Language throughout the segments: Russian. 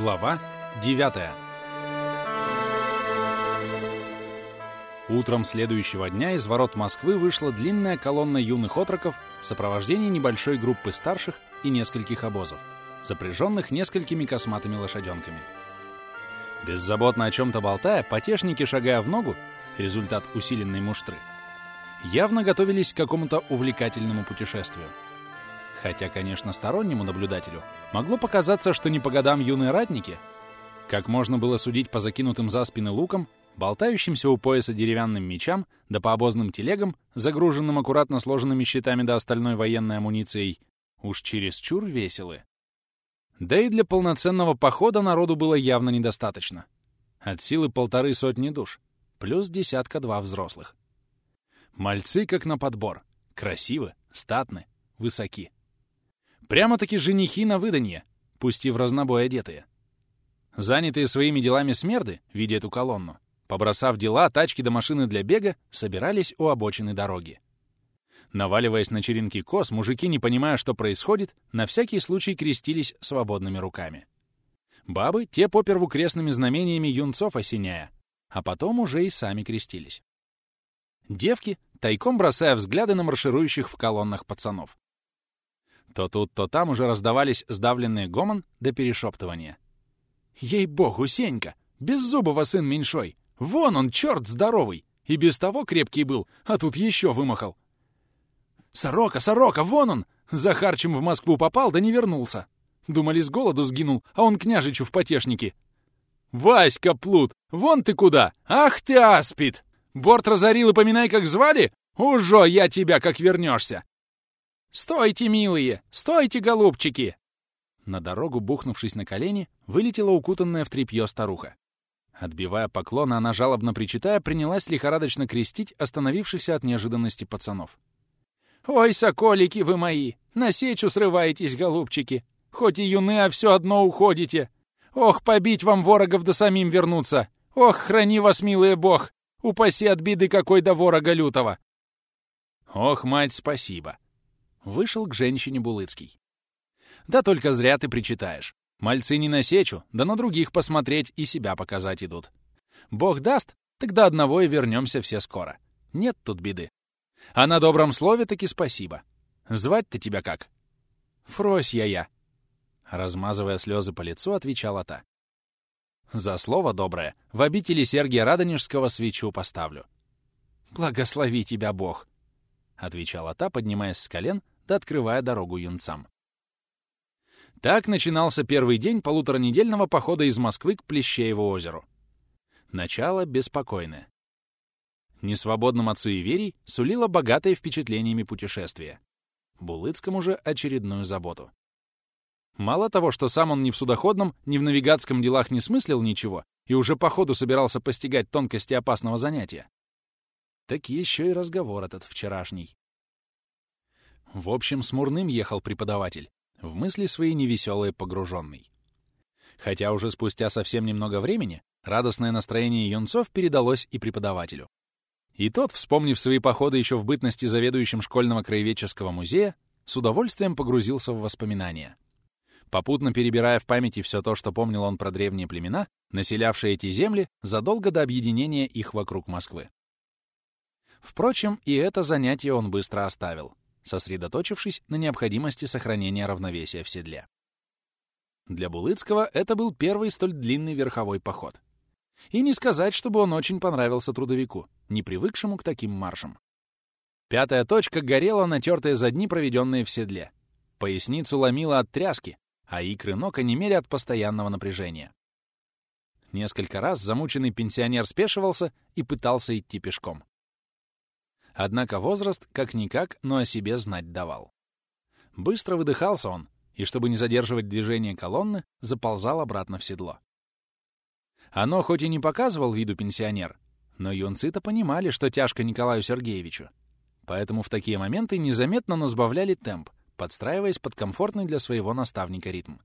Глава 9 Утром следующего дня из ворот Москвы вышла длинная колонна юных отроков в сопровождении небольшой группы старших и нескольких обозов, запряженных несколькими косматыми лошаденками. Беззаботно о чем-то болтая, потешники, шагая в ногу, результат усиленной муштры, явно готовились к какому-то увлекательному путешествию. Хотя, конечно, стороннему наблюдателю могло показаться, что не по годам юные ратники, как можно было судить по закинутым за спины лукам, болтающимся у пояса деревянным мечам, да по обозным телегам, загруженным аккуратно сложенными щитами до остальной военной амуницией, уж чересчур веселы. Да и для полноценного похода народу было явно недостаточно. От силы полторы сотни душ, плюс десятка-два взрослых. Мальцы как на подбор. Красивы, статны, высоки. Прямо-таки женихи на выданье, пусть и в разнобой одетые. Занятые своими делами смерды, видя эту колонну, побросав дела, тачки до машины для бега, собирались у обочины дороги. Наваливаясь на черенки кос, мужики, не понимая, что происходит, на всякий случай крестились свободными руками. Бабы, те поперву крестными знамениями юнцов осеняя, а потом уже и сами крестились. Девки, тайком бросая взгляды на марширующих в колоннах пацанов. То тут, то там уже раздавались сдавленные гомон до перешептывания. «Ей-богу, Сенька! Беззубого сын меньшой! Вон он, черт здоровый! И без того крепкий был, а тут еще вымахал! «Сорока, сорока, вон он! Захарчем в Москву попал, да не вернулся. Думали, с голоду сгинул, а он княжичу в потешнике. Васька Плут, вон ты куда! Ах ты, аспид! Борт разорил и поминай, как звали? Ужо я тебя, как вернешься!» «Стойте, милые! Стойте, голубчики!» На дорогу, бухнувшись на колени, вылетела укутанная в тряпье старуха. Отбивая поклон, она, жалобно причитая, принялась лихорадочно крестить остановившихся от неожиданности пацанов. «Ой, соколики вы мои! На сечу срываетесь, голубчики! Хоть и юны, а все одно уходите! Ох, побить вам ворогов да самим вернуться! Ох, храни вас, милый бог! Упаси от беды какой до ворога лютого!» «Ох, мать, спасибо!» Вышел к женщине Булыцкий. «Да только зря ты причитаешь. Мальцы не на сечу, да на других посмотреть и себя показать идут. Бог даст, тогда одного и вернемся все скоро. Нет тут беды. А на добром слове таки спасибо. Звать-то тебя как? Фросья я. Размазывая слезы по лицу, отвечала та. За слово доброе в обители Сергия Радонежского свечу поставлю. Благослови тебя Бог, отвечала та, поднимаясь с колен открывая дорогу юнцам. Так начинался первый день полуторанедельного похода из Москвы к Плещееву озеру. Начало беспокойное несвободным от суеверий, сулило богатое впечатлениями путешествие. Булыцкому же очередную заботу. Мало того, что сам он ни в судоходном, ни в навигатском делах не смыслил ничего и уже по ходу собирался постигать тонкости опасного занятия, так еще и разговор этот вчерашний. В общем, смурным ехал преподаватель, в мысли свои невеселые погруженный. Хотя уже спустя совсем немного времени радостное настроение юнцов передалось и преподавателю. И тот, вспомнив свои походы еще в бытности заведующим школьного краеведческого музея, с удовольствием погрузился в воспоминания. Попутно перебирая в памяти все то, что помнил он про древние племена, населявшие эти земли задолго до объединения их вокруг Москвы. Впрочем, и это занятие он быстро оставил, сосредоточившись на необходимости сохранения равновесия в седле. Для Булыцкого это был первый столь длинный верховой поход — и не сказать, чтобы он очень понравился трудовику, не привыкшему к таким маршам. Пятая точка горела, натертая за дни, проведенные в седле. Поясницу ломила от тряски, а икры ног онемели от постоянного напряжения. Несколько раз замученный пенсионер спешивался и пытался идти пешком. Однако возраст, как-никак, но о себе знать давал. Быстро выдыхался он, и, чтобы не задерживать движение колонны, заползал обратно в седло. Оно хоть и не показывал виду пенсионер, но юнцы-то понимали, что тяжко Николаю Сергеевичу. Поэтому в такие моменты незаметно, но сбавляли темп, подстраиваясь под комфортный для своего наставника ритм.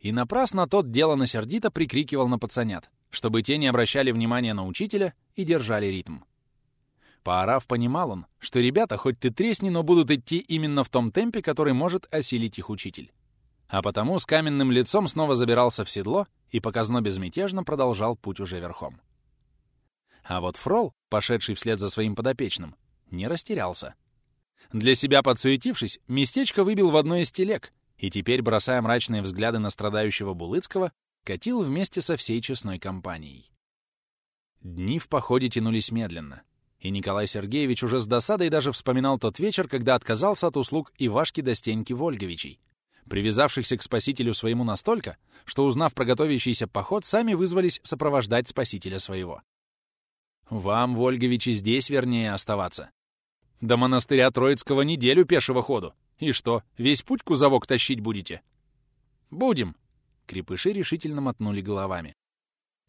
И напрасно тот делано сердито прикрикивал на пацанят, чтобы те не обращали внимания на учителя и держали ритм. Поорав, понимал он, что ребята, хоть ты тресни, но будут идти именно в том темпе, который может осилить их учитель. а потому с каменным лицом снова забирался в седло и показно безмятежно продолжал путь уже верхом. А вот Фрол, пошедший вслед за своим подопечным, не растерялся. Для себя подсуетившись, местечко выбил в одной из телег и теперь, бросая мрачные взгляды на страдающего Булыцкого, катил вместе со всей честной компанией. Дни в походе тянулись медленно, и Николай Сергеевич уже с досадой даже вспоминал тот вечер, когда отказался от услуг Ивашки до Стеньки Вольговичей, привязавшихся к спасителю своему настолько, что, узнав про готовящийся поход, сами вызвались сопровождать спасителя своего. Вам, Вольговичи, здесь вернее оставаться. До монастыря Троицкого неделю пешего ходу. И что, весь путь кузовок тащить будете? Будем. Крепыши решительно мотнули головами.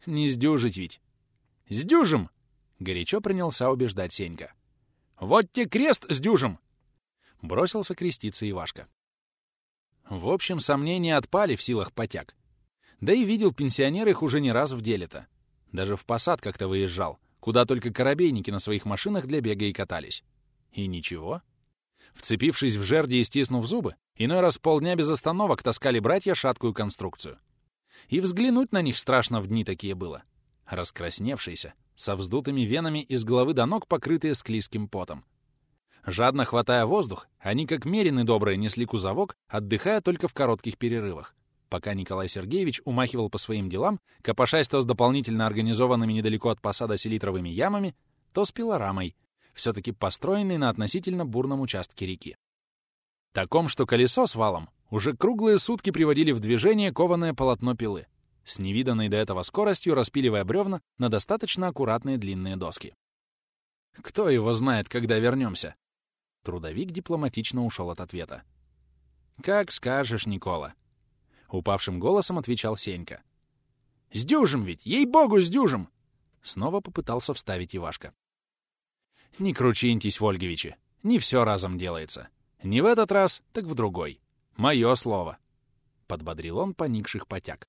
Не сдюжить ведь. Сдюжим! Горячо принялся убеждать Сенька. Вот те крест сдюжим! Бросился креститься Ивашка. В общем, сомнения отпали в силах потяг. Да и видел пенсионер их уже не раз в деле-то. Даже в посад как-то выезжал, куда только корабейники на своих машинах для бега и катались. И ничего. Вцепившись в жерди и стиснув зубы, иной раз полдня без остановок таскали братья шаткую конструкцию. И взглянуть на них страшно в дни такие было. Раскрасневшиеся, со вздутыми венами из головы до ног, покрытые склизким потом. Жадно хватая воздух, они как мерины добрые несли кузовок, отдыхая только в коротких перерывах, пока Николай Сергеевич умахивал по своим делам, копошась то с дополнительно организованными недалеко от посада селитровыми ямами, то с пилорамой, все-таки построенной на относительно бурном участке реки. Таком, что колесо с валом уже круглые сутки приводили в движение кованое полотно пилы, с невиданной до этого скоростью распиливая бревна на достаточно аккуратные длинные доски. Кто его знает, когда вернемся? Трудовик дипломатично ушел от ответа. «Как скажешь, Никола!» Упавшим голосом отвечал Сенька. «Сдюжим ведь! Ей-богу, сдюжим!» Снова попытался вставить Ивашка. «Не кручиньтесь, Вольговичи, не все разом делается. Не в этот раз, так в другой. Мое слово!» Подбодрил он поникших потяг.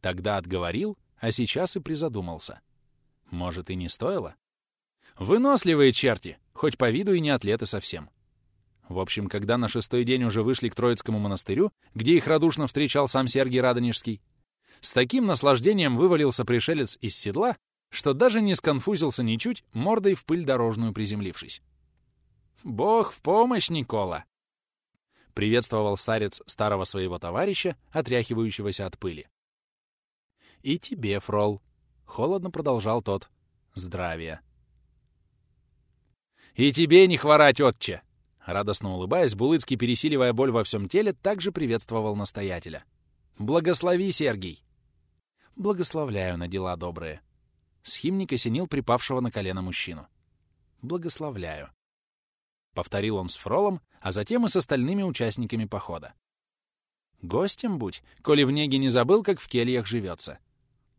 Тогда отговорил, а сейчас и призадумался. Может, и не стоило? Выносливые черти, хоть по виду и не атлеты совсем. В общем, когда на шестой день уже вышли к Троицкому монастырю, где их радушно встречал сам Сергий Радонежский, с таким наслаждением вывалился пришелец из седла, что даже не сконфузился ничуть, мордой в пыль дорожную приземлившись. «Бог в помощь, Никола!» Приветствовал старец старого своего товарища, отряхивающегося от пыли. «И тебе, Фрол!» — холодно продолжал тот. «Здравия!» «И тебе не хворать, отче!» Радостно улыбаясь, Булыцкий, пересиливая боль во всем теле, также приветствовал настоятеля. «Благослови, Сергий!» «Благословляю на дела добрые!» Схимник осенил припавшего на колено мужчину. «Благословляю!» Повторил он с Фролом, а затем и с остальными участниками похода. «Гостем будь, коли в неге не забыл, как в кельях живется!»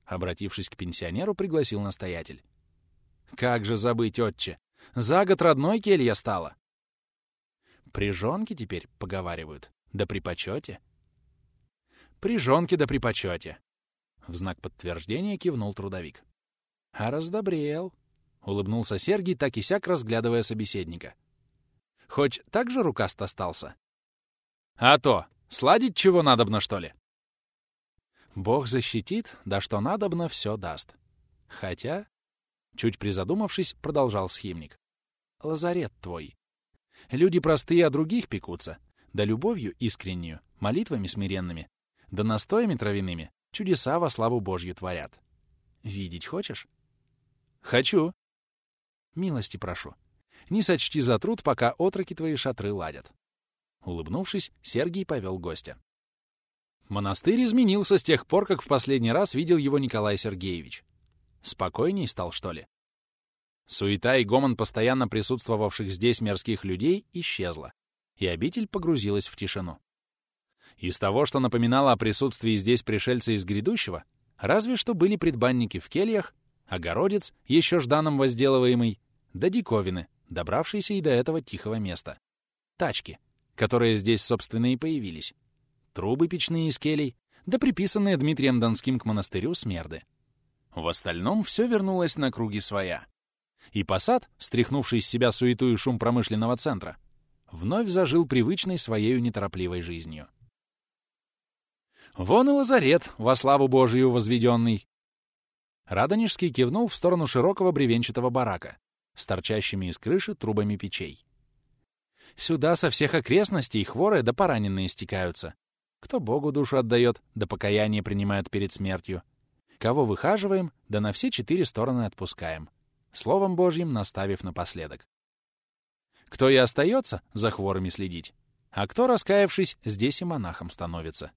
Обратившись к пенсионеру, пригласил настоятель. «Как же забыть, отче! За год родной келья стала. Прижонки теперь поговаривают. Да при почете. Прижонки да при почете. В знак подтверждения кивнул трудовик. А раздобрел. Улыбнулся Сергий, так и сяк разглядывая собеседника. Хоть так же рукаст остался? А то, сладить чего надобно, что ли? Бог защитит, да что надобно, все даст. Хотя Чуть призадумавшись, продолжал схимник. «Лазарет твой. Люди простые о других пекутся, да любовью искреннюю, молитвами смиренными, да настоями травяными чудеса во славу Божью творят. Видеть хочешь?» «Хочу». «Милости прошу. Не сочти за труд, пока отроки твои шатры ладят». Улыбнувшись, Сергий повел гостя. Монастырь изменился с тех пор, как в последний раз видел его Николай Сергеевич. Спокойней стал, что ли? Суета и гомон постоянно присутствовавших здесь мирских людей исчезла, и обитель погрузилась в тишину. Из того, что напоминало о присутствии здесь пришельца из грядущего, разве что были предбанники в кельях, огородец, еще жданом возделываемый, да диковины, добравшиеся и до этого тихого места. Тачки, которые здесь, собственно, и появились. Трубы печные из келей, да приписанные Дмитрием Донским к монастырю смерды. В остальном все вернулось на круги своя. И посад, стряхнувший с себя суету и шум промышленного центра, вновь зажил привычной своей неторопливой жизнью. Вон и лазарет, во славу Божию возведенный. Радонежский кивнул в сторону широкого бревенчатого барака с торчащими из крыши трубами печей. Сюда со всех окрестностей хворые да пораненные стекаются. Кто Богу душу отдает, да покаяние принимает перед смертью. Кого выхаживаем, да на все четыре стороны отпускаем. Словом Божьим наставив напоследок. Кто и остается за хворыми следить, а кто, раскаявшись, здесь и монахом становится.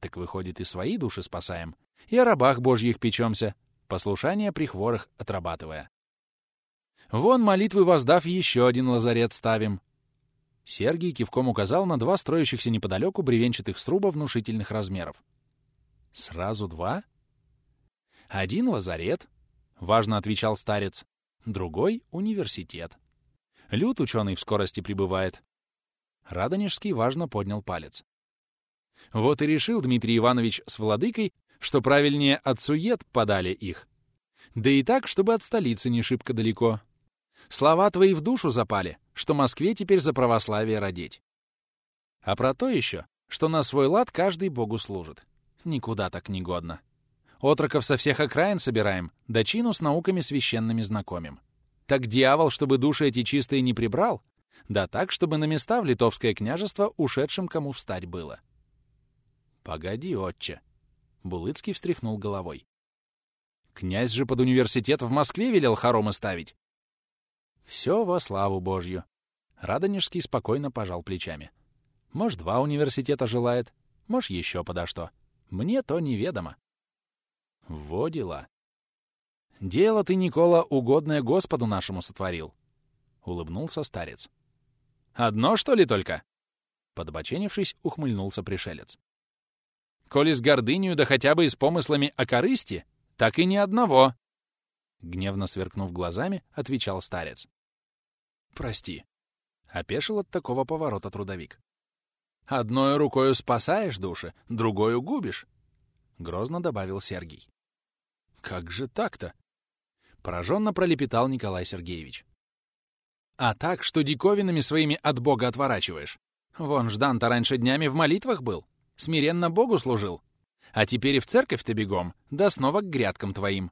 Так выходит, и свои души спасаем, и о рабах Божьих печемся, послушание при хворых отрабатывая. Вон, молитвы воздав, еще один лазарет ставим. Сергий кивком указал на два строящихся неподалеку бревенчатых сруба внушительных размеров. Сразу два? Один лазарет, — важно отвечал старец, другой — университет. Люд ученый в скорости прибывает. Радонежский важно поднял палец. Вот и решил Дмитрий Иванович с владыкой, что правильнее отцует подали их. Да и так, чтобы от столицы не шибко далеко. Слова твои в душу запали, что Москве теперь за православие родить. А про то еще, что на свой лад каждый богу служит. Никуда так не годно. Отроков со всех окраин собираем, да чину с науками священными знакомим. Так дьявол, чтобы души эти чистые не прибрал, да так, чтобы на места в литовское княжество ушедшим кому встать было. Погоди, отче. Булыцкий встряхнул головой. Князь же под университет в Москве велел хоромы ставить. Все во славу Божью. Радонежский спокойно пожал плечами. Может, два университета желает, может, еще подо что. Мне то неведомо. Во дела. Дело ты, Никола, угодное Господу нашему сотворил. Улыбнулся старец. Одно, что ли, только? Подбоченившись, ухмыльнулся пришелец. Коли с гордынью, да хотя бы и с помыслами о корысти, так и ни одного. Гневно сверкнув глазами, отвечал старец. «Прости», — опешил от такого поворота трудовик. «Одной рукою спасаешь души, другою губишь», — грозно добавил Сергий. «Как же так-то?» — пораженно пролепетал Николай Сергеевич. «А так, что диковинами своими от Бога отворачиваешь. Вон Ждан-то раньше днями в молитвах был, смиренно Богу служил. А теперь и в церковь-то бегом, да снова к грядкам твоим.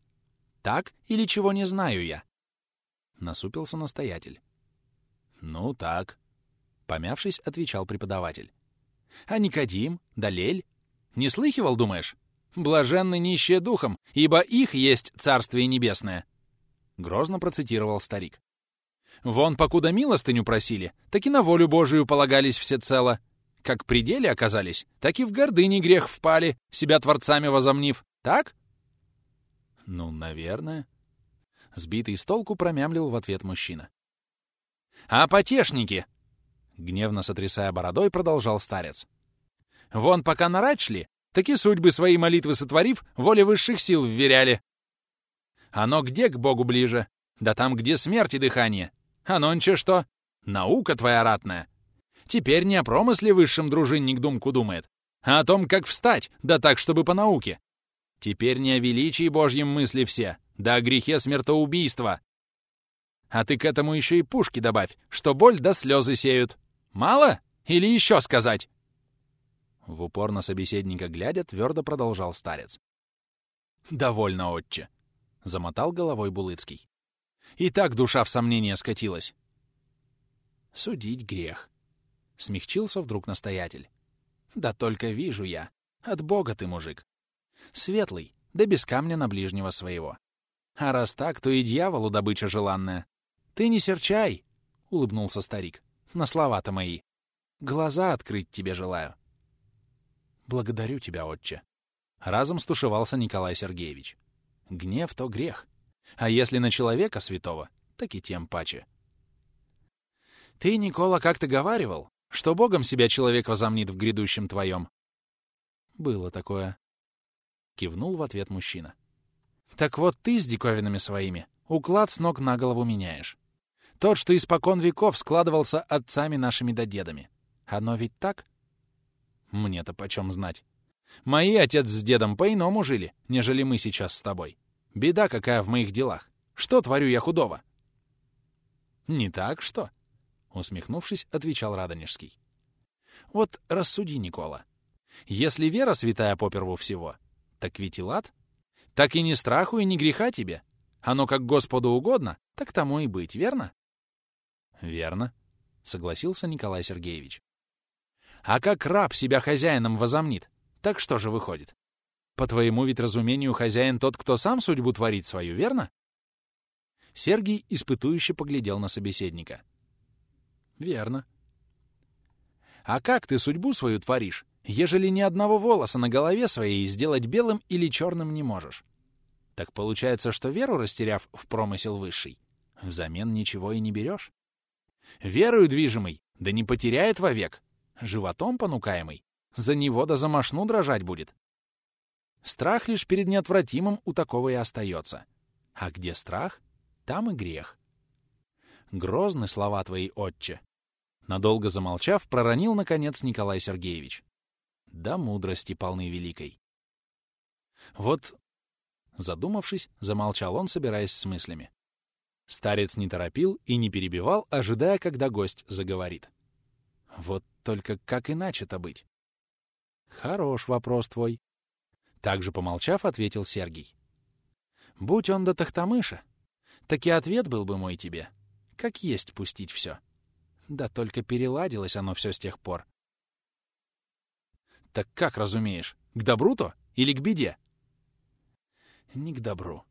Так или чего не знаю я?» Насупился настоятель. «Ну так», — помявшись, отвечал преподаватель. «А Никодим? Далель? Не слыхивал, думаешь? Блаженны нищие духом, ибо их есть Царствие Небесное!» Грозно процитировал старик. «Вон, покуда милостыню просили, так и на волю Божию полагались всецело. Как при деле оказались, так и в гордыне грех впали, себя творцами возомнив. Так?» «Ну, наверное». Сбитый с толку промямлил в ответ мужчина. «А потешники!» Гневно сотрясая бородой, продолжал старец. «Вон пока на шли, таки судьбы свои молитвы сотворив, воле высших сил вверяли. Оно где к Богу ближе? Да там, где смерть и дыхание. А нонче что? Наука твоя ратная. Теперь не о промысле высшем дружинник думку думает, а о том, как встать, да так, чтобы по науке. Теперь не о величии Божьем мысли все, да о грехе смертоубийства. А ты к этому еще и пушки добавь, что боль да слезы сеют. Мало? Или еще сказать?» В упор на собеседника глядя, твердо продолжал старец. «Довольно, отче», — замотал головой Булыцкий. «И так душа в сомнение скатилась». «Судить грех», — смягчился вдруг настоятель. «Да только вижу я. От Бога ты, мужик. Светлый, да без камня на ближнего своего. А раз так, то и дьяволу добыча желанная. «Ты не серчай!» — улыбнулся старик. «На слова-то мои. Глаза открыть тебе желаю». «Благодарю тебя, отче». Разом стушевался Николай Сергеевич. «Гнев — то грех. А если на человека святого, так и тем паче». «Ты, Никола, как-то говаривал, что Богом себя человек возомнит в грядущем твоем». «Было такое», — кивнул в ответ мужчина. «Так вот ты с диковинами своими уклад с ног на голову меняешь. Тот, что испокон веков складывался отцами нашими да дедами. Оно ведь так? Мне-то почем знать. Мои отец с дедом по-иному жили, нежели мы сейчас с тобой. Беда какая в моих делах. Что творю я худого? Не так что? Усмехнувшись, отвечал Радонежский. Вот рассуди, Никола. Если вера святая поперву всего, так ведь и лад. Так и ни страху, и ни греха тебе. Оно как Господу угодно, так тому и быть, верно? Верно, согласился Николай Сергеевич. А как раб себя хозяином возомнит, так что же выходит? По твоему ведь разумению, хозяин тот, кто сам судьбу творит свою, верно? Сергий испытующе поглядел на собеседника. Верно. А как ты судьбу свою творишь, ежели ни одного волоса на голове своей сделать белым или черным не можешь? Так получается, что веру растеряв в промысел высший, взамен ничего и не берешь? Верою движимый, да не потеряет вовек, животом понукаемый, за него да за мошну дрожать будет. Страх лишь перед неотвратимым у такого и остается. А где страх, там и грех. Грозны слова твои, отче. Надолго замолчав, проронил, наконец, Николай Сергеевич. Да мудрости полны великой. Вот, задумавшись, замолчал он, собираясь с мыслями. Старец не торопил и не перебивал, ожидая, когда гость заговорит. Вот только как иначе-то быть? Хорош вопрос твой. Также помолчав, ответил Сергий. Будь он до Тахтамыша, так и ответ был бы мой тебе. Как есть пустить все. Да только переладилось оно все с тех пор. Так как разумеешь, к добру-то или к беде? Не к добру.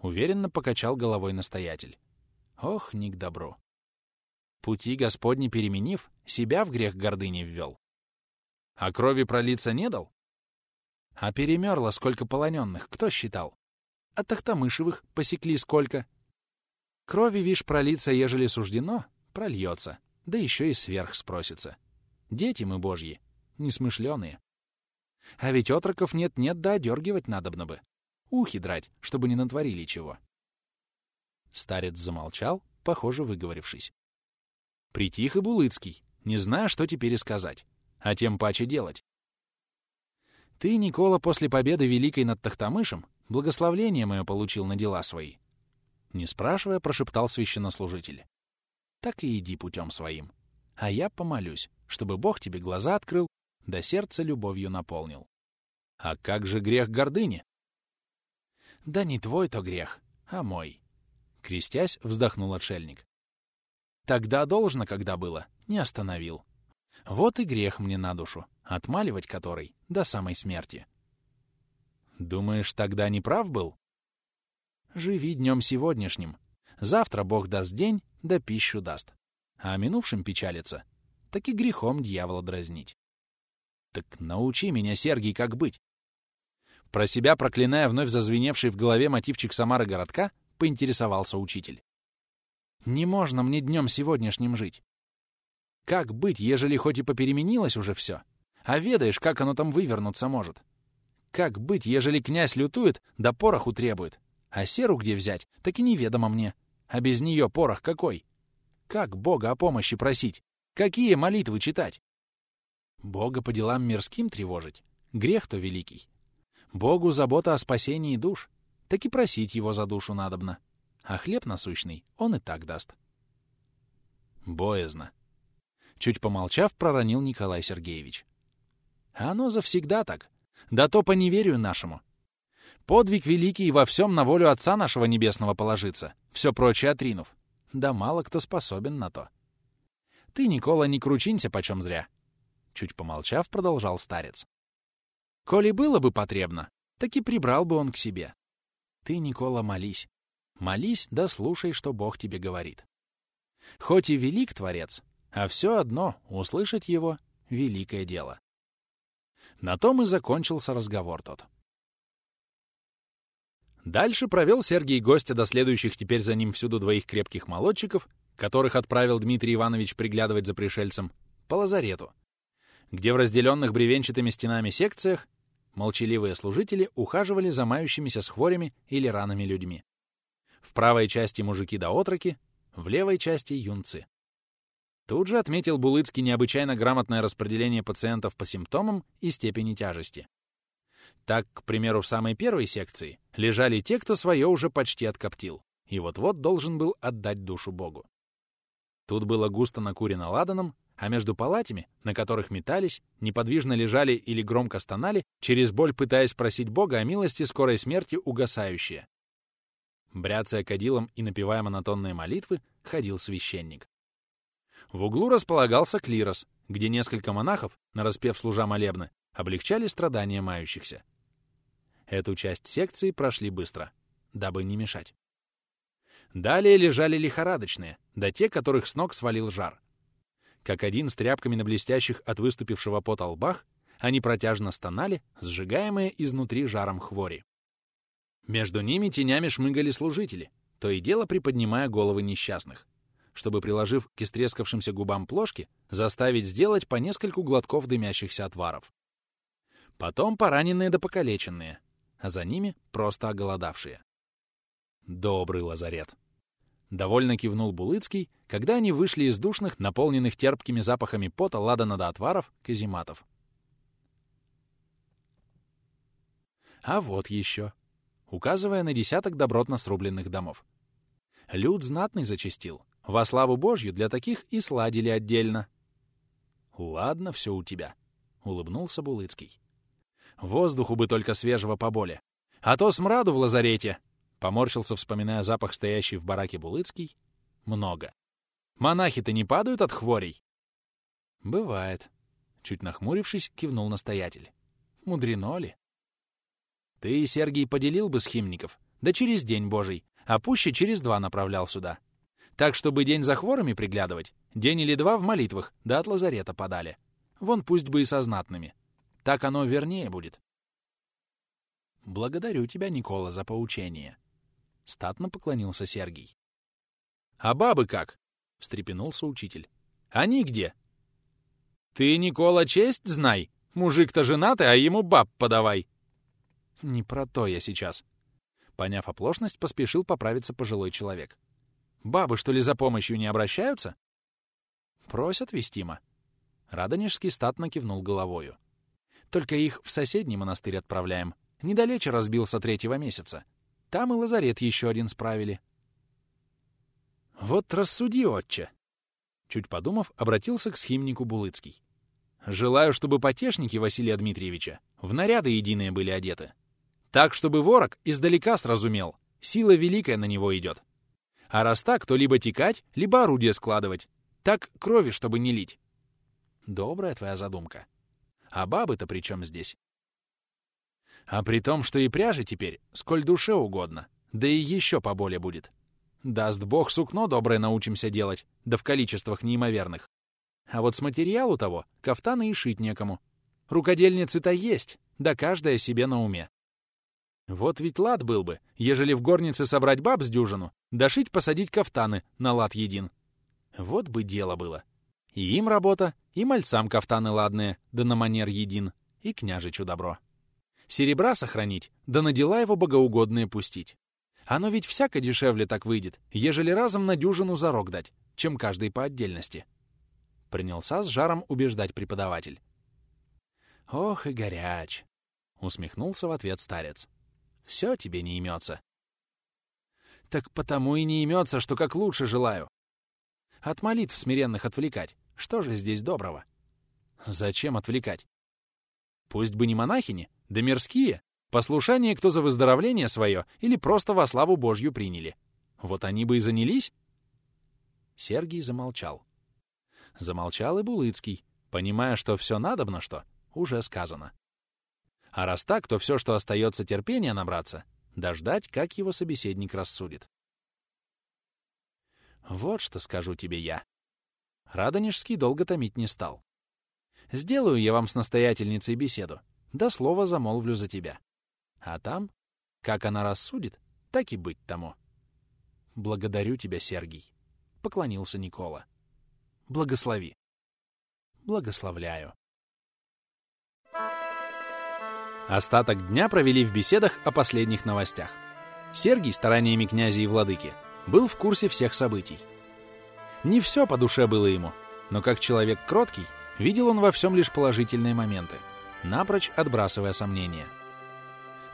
Уверенно покачал головой настоятель. Ох, не к добру. Пути Господни переменив, себя в грех гордыни ввел. А крови пролиться не дал? А перемерло сколько полоненных, кто считал? А тахтамышевых посекли сколько? Крови, вишь, пролиться, ежели суждено, прольется, да еще и сверх спросится. Дети мы божьи, несмышленые. А ведь отроков нет-нет, да одергивать надобно бы. Ухи драть, чтобы не натворили чего. Старец замолчал, похоже, выговорившись. Притих и Булыцкий, не зная, что теперь и сказать, а тем паче делать. Ты, Никола, после победы великой над Тахтамышем благословление мое получил на дела свои. Не спрашивая, прошептал священнослужитель. Так и иди путем своим. А я помолюсь, чтобы Бог тебе глаза открыл, да сердце любовью наполнил. А как же грех гордыни? Да не твой то грех, а мой. Крестясь, вздохнул отшельник. Тогда должно, когда было, не остановил. Вот и грех мне на душу, отмаливать который до самой смерти. Думаешь, тогда не прав был? Живи днем сегодняшним. Завтра Бог даст день, да пищу даст. А о минувшем печалиться, так и грехом дьявола дразнить. Так научи меня, Сергий, как быть. Про себя, проклиная вновь зазвеневший в голове мотивчик Самары городка, поинтересовался учитель. Не можно мне днем сегодняшним жить. Как быть, ежели хоть и попеременилось уже все, а ведаешь, как оно там вывернуться может? Как быть, ежели князь лютует, да пороху требует? А серу где взять, так и неведомо мне. А без нее порох какой? Как Бога о помощи просить? Какие молитвы читать? Бога по делам мирским тревожить? Грех-то великий. Богу забота о спасении душ. Так и просить его за душу надобно. А хлеб насущный он и так даст. Боязно. Чуть помолчав, проронил Николай Сергеевич. Оно завсегда так. Да то по неверию нашему. Подвиг великий во всем на волю Отца нашего Небесного положиться, все прочее отринув. Да мало кто способен на то. Ты, Никола, не кручинься почем зря. Чуть помолчав, продолжал старец. Коли было бы потребно, так и прибрал бы он к себе. Ты, Никола, молись. Молись, да слушай, что Бог тебе говорит. Хоть и велик Творец, а все одно услышать его — великое дело. На том и закончился разговор тот. Дальше провел Сергий гостя до следующих теперь за ним всюду двоих крепких молодчиков, которых отправил Дмитрий Иванович приглядывать за пришельцем, по лазарету, где в разделенных бревенчатыми стенами секциях молчаливые служители ухаживали за мающимися с хворями или ранами людьми. В правой части мужики да отроки, в левой части юнцы. Тут же отметил Булыцкий необычайно грамотное распределение пациентов по симптомам и степени тяжести. Так, к примеру, в самой первой секции лежали те, кто свое уже почти откоптил, и вот-вот должен был отдать душу Богу. Тут было густо накурено ладаном, а между палатями, на которых метались, неподвижно лежали или громко стонали, через боль пытаясь просить Бога о милости скорой смерти угасающие. Бряцая кадилом и напевая монотонные молитвы, ходил священник. В углу располагался клирос, где несколько монахов, нараспев служа молебны, облегчали страдания мающихся. Эту часть секции прошли быстро, дабы не мешать. Далее лежали лихорадочные, да те, которых с ног свалил жар. Как один с тряпками на блестящих от выступившего пота лбах, они протяжно стонали, сжигаемые изнутри жаром хвори. Между ними тенями шмыгали служители, то и дело приподнимая головы несчастных, чтобы, приложив к истрескавшимся губам плошки, заставить сделать по нескольку глотков дымящихся отваров. Потом пораненные да покалеченные, а за ними просто оголодавшие. Добрый лазарет. Довольно кивнул Булыцкий, когда они вышли из душных, наполненных терпкими запахами пота ладана до отваров, казематов. А вот еще, указывая на десяток добротно срубленных домов. Люд знатный зачастил. Во славу Божью для таких и сладили отдельно. «Ладно, все у тебя», — улыбнулся Булыцкий. «Воздуху бы только свежего поболе. А то смраду в лазарете Поморщился, вспоминая запах, стоящий в бараке Булыцкий. Много. Монахи-то не падают от хворей? Бывает. Чуть нахмурившись, кивнул настоятель. Мудрено ли? Ты, Сергий, поделил бы схимников, да через день божий, а пуще через два направлял сюда. Так, чтобы день за хворами приглядывать, день или два в молитвах, да от лазарета подали. Вон пусть бы и со знатными. Так оно вернее будет. Благодарю тебя, Никола, за поучение. Статно поклонился Сергий. «А бабы как?» — встрепенулся учитель. «Они где?» «Ты, Никола, честь знай! Мужик-то женатый, а ему баб подавай!» «Не про то я сейчас». Поняв оплошность, поспешил поправиться пожилой человек. «Бабы, что ли, за помощью не обращаются?» «Просят вестимо». Радонежский статно кивнул головою. «Только их в соседний монастырь отправляем. Недалече разбился третьего месяца. Там и лазарет еще один справили. Вот рассуди, отче. Чуть подумав, обратился к схимнику Булыцкий. Желаю, чтобы потешники Василия Дмитриевича в наряды единые были одеты. Так, чтобы ворог издалека сразумел, сила великая на него идет. А раз так, то либо текать, либо орудие складывать. Так крови, чтобы не лить. Добрая твоя задумка. А бабы-то при чем здесь? А при том, что и пряжи теперь, сколь душе угодно, да и еще поболее будет. Даст бог, сукно доброе научимся делать, да в количествах неимоверных. А вот с материалу того кафтаны и шить некому. Рукодельницы-то есть, да каждая себе на уме. Вот ведь лад был бы, ежели в горнице собрать баб с дюжину, да шить посадить кафтаны на лад един. Вот бы дело было. И им работа, и мальцам кафтаны ладные, да на манер един, и княжичу добро серебра сохранить, да на дела его богоугодные пустить. Оно ведь всяко дешевле так выйдет, ежели разом на дюжину зарок дать, чем каждый по отдельности. Принялся с жаром убеждать преподаватель. «Ох и горяч!» — усмехнулся в ответ старец. «Все тебе не имется». «Так потому и не имется, что как лучше желаю. От молитв смиренных отвлекать. Что же здесь доброго?» «Зачем отвлекать? Пусть бы не монахини, да мирские. Послушание кто за выздоровление свое или просто во славу Божью приняли. Вот они бы и занялись. Сергий замолчал. Замолчал и Булыцкий, понимая, что все надобно что, уже сказано. А раз так, то все, что остается терпения набраться, дождать, как его собеседник рассудит. Вот что скажу тебе я. Радонежский долго томить не стал. Сделаю я вам с настоятельницей беседу, да слово замолвлю за тебя. А там, как она рассудит, так и быть тому. Благодарю тебя, Сергий, — поклонился Никола. Благослови. Благословляю. Остаток дня провели в беседах о последних новостях. Сергий, стараниями князя и владыки, был в курсе всех событий. Не все по душе было ему, но как человек кроткий, видел он во всем лишь положительные моменты — напрочь отбрасывая сомнения.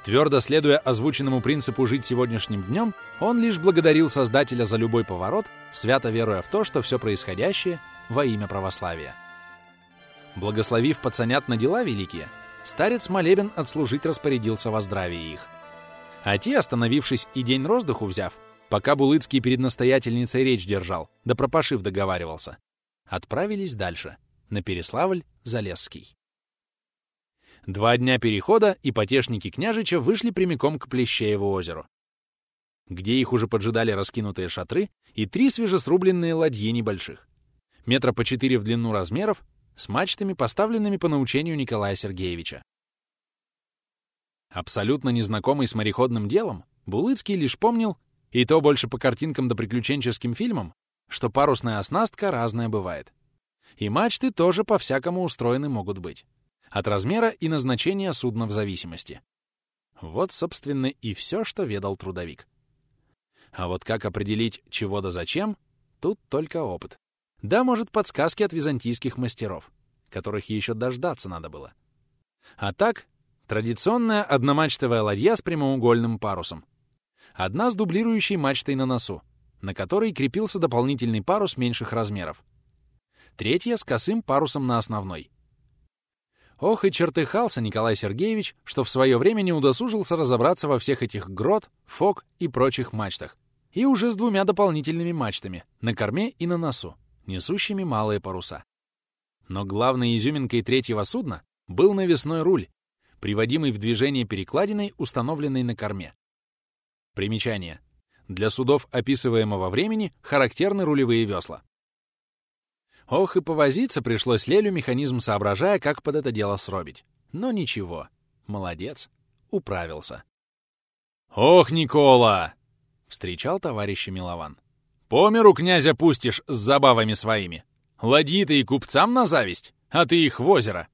Твердо следуя озвученному принципу жить сегодняшним днем, он лишь благодарил Создателя за любой поворот, свято веруя в то, что все происходящее во имя православия. Благословив пацанят на дела великие, старец молебен отслужить распорядился во здравии их. А те, остановившись и день роздыху взяв, пока Булыцкий перед настоятельницей речь держал, да пропашив договаривался, отправились дальше, на Переславль-Залесский. Два дня перехода, и потешники княжича вышли прямиком к Плещееву озеру, где их уже поджидали раскинутые шатры и три свежесрубленные ладьи небольших, метра по четыре в длину размеров, с мачтами, поставленными по научению Николая Сергеевича. Абсолютно незнакомый с мореходным делом, Булыцкий лишь помнил, и то больше по картинкам да приключенческим фильмам, что парусная оснастка разная бывает. И мачты тоже по-всякому устроены могут быть. От размера и назначения судна в зависимости. Вот, собственно, и все, что ведал трудовик. А вот как определить, чего да зачем, тут только опыт. Да, может, подсказки от византийских мастеров, которых еще дождаться надо было. А так, традиционная одномачтовая ладья с прямоугольным парусом. Одна с дублирующей мачтой на носу, на которой крепился дополнительный парус меньших размеров. Третья с косым парусом на основной. Ох и чертыхался Николай Сергеевич, что в свое время не удосужился разобраться во всех этих грот, фок и прочих мачтах. И уже с двумя дополнительными мачтами, на корме и на носу, несущими малые паруса. Но главной изюминкой третьего судна был навесной руль, приводимый в движение перекладиной, установленной на корме. Примечание. Для судов описываемого времени характерны рулевые весла. Ох, и повозиться пришлось Лелю механизм, соображая, как под это дело сробить. Но ничего. Молодец. Управился. «Ох, Никола!» — встречал товарища Милован. «По миру князя пустишь с забавами своими. Ладьи ты и купцам на зависть, а ты их в озеро.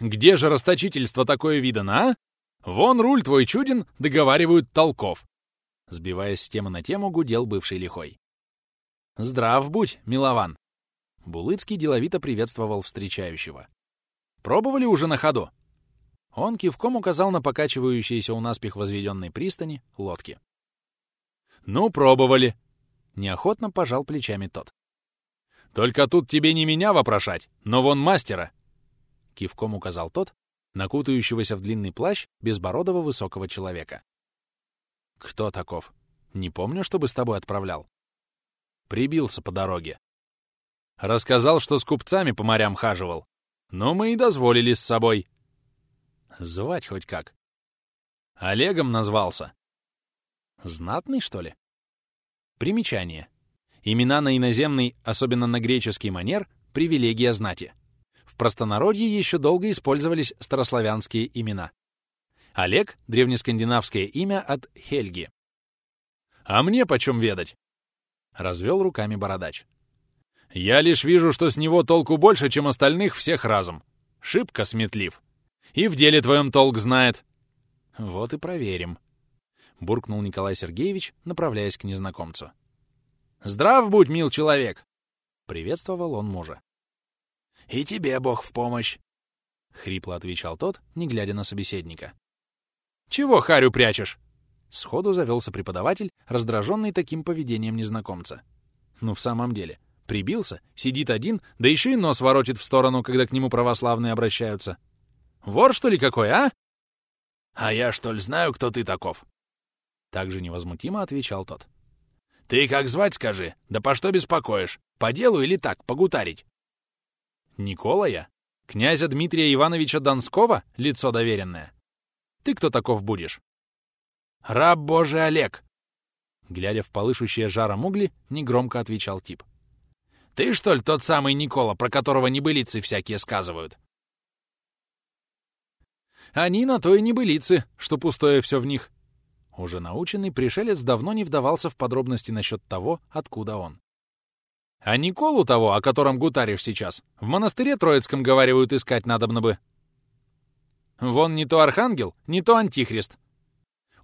Где же расточительство такое видано, а? Вон руль твой чуден, договаривают толков». Сбиваясь с темы на тему, гудел бывший лихой. «Здрав будь, Милован!» Булыцкий деловито приветствовал встречающего. «Пробовали уже на ходу?» Он кивком указал на покачивающиеся у наспех возведенной пристани лодки. «Ну, пробовали!» Неохотно пожал плечами тот. «Только тут тебе не меня вопрошать, но вон мастера!» Кивком указал тот, накутающегося в длинный плащ безбородого высокого человека. «Кто таков? Не помню, чтобы с тобой отправлял». «Прибился по дороге», Рассказал, что с купцами по морям хаживал. Но мы и дозволили с собой. Звать хоть как. Олегом назвался. Знатный, что ли? Примечание. Имена на иноземный, особенно на греческий манер, привилегия знати. В простонародье еще долго использовались старославянские имена. Олег — древнескандинавское имя от Хельги. «А мне почем ведать?» — развел руками бородач. Я лишь вижу, что с него толку больше, чем остальных всех разом. Шибко сметлив. И в деле твоем толк знает. Вот и проверим. Буркнул Николай Сергеевич, направляясь к незнакомцу. Здрав будь, мил человек! Приветствовал он мужа. И тебе Бог в помощь! Хрипло отвечал тот, не глядя на собеседника. Чего харю прячешь? Сходу завелся преподаватель, раздраженный таким поведением незнакомца. Ну, в самом деле, Прибился, сидит один, да еще и нос воротит в сторону, когда к нему православные обращаются. Вор, что ли, какой, а? А я, что ли, знаю, кто ты таков? Так же невозмутимо отвечал тот. Ты как звать, скажи? Да по что беспокоишь? По делу или так, погутарить? Никола я? Князя Дмитрия Ивановича Донского, лицо доверенное? Ты кто таков будешь? Раб Божий Олег! Глядя в полышущие жаром угли, негромко отвечал тип. Ты, что ли, тот самый Никола, про которого небылицы всякие сказывают?» «Они на то и небылицы, что пустое все в них». Уже наученный пришелец давно не вдавался в подробности насчет того, откуда он. «А Николу того, о котором гутаришь сейчас, в монастыре Троицком, говаривают, искать надобно бы. Вон не то архангел, не то антихрист».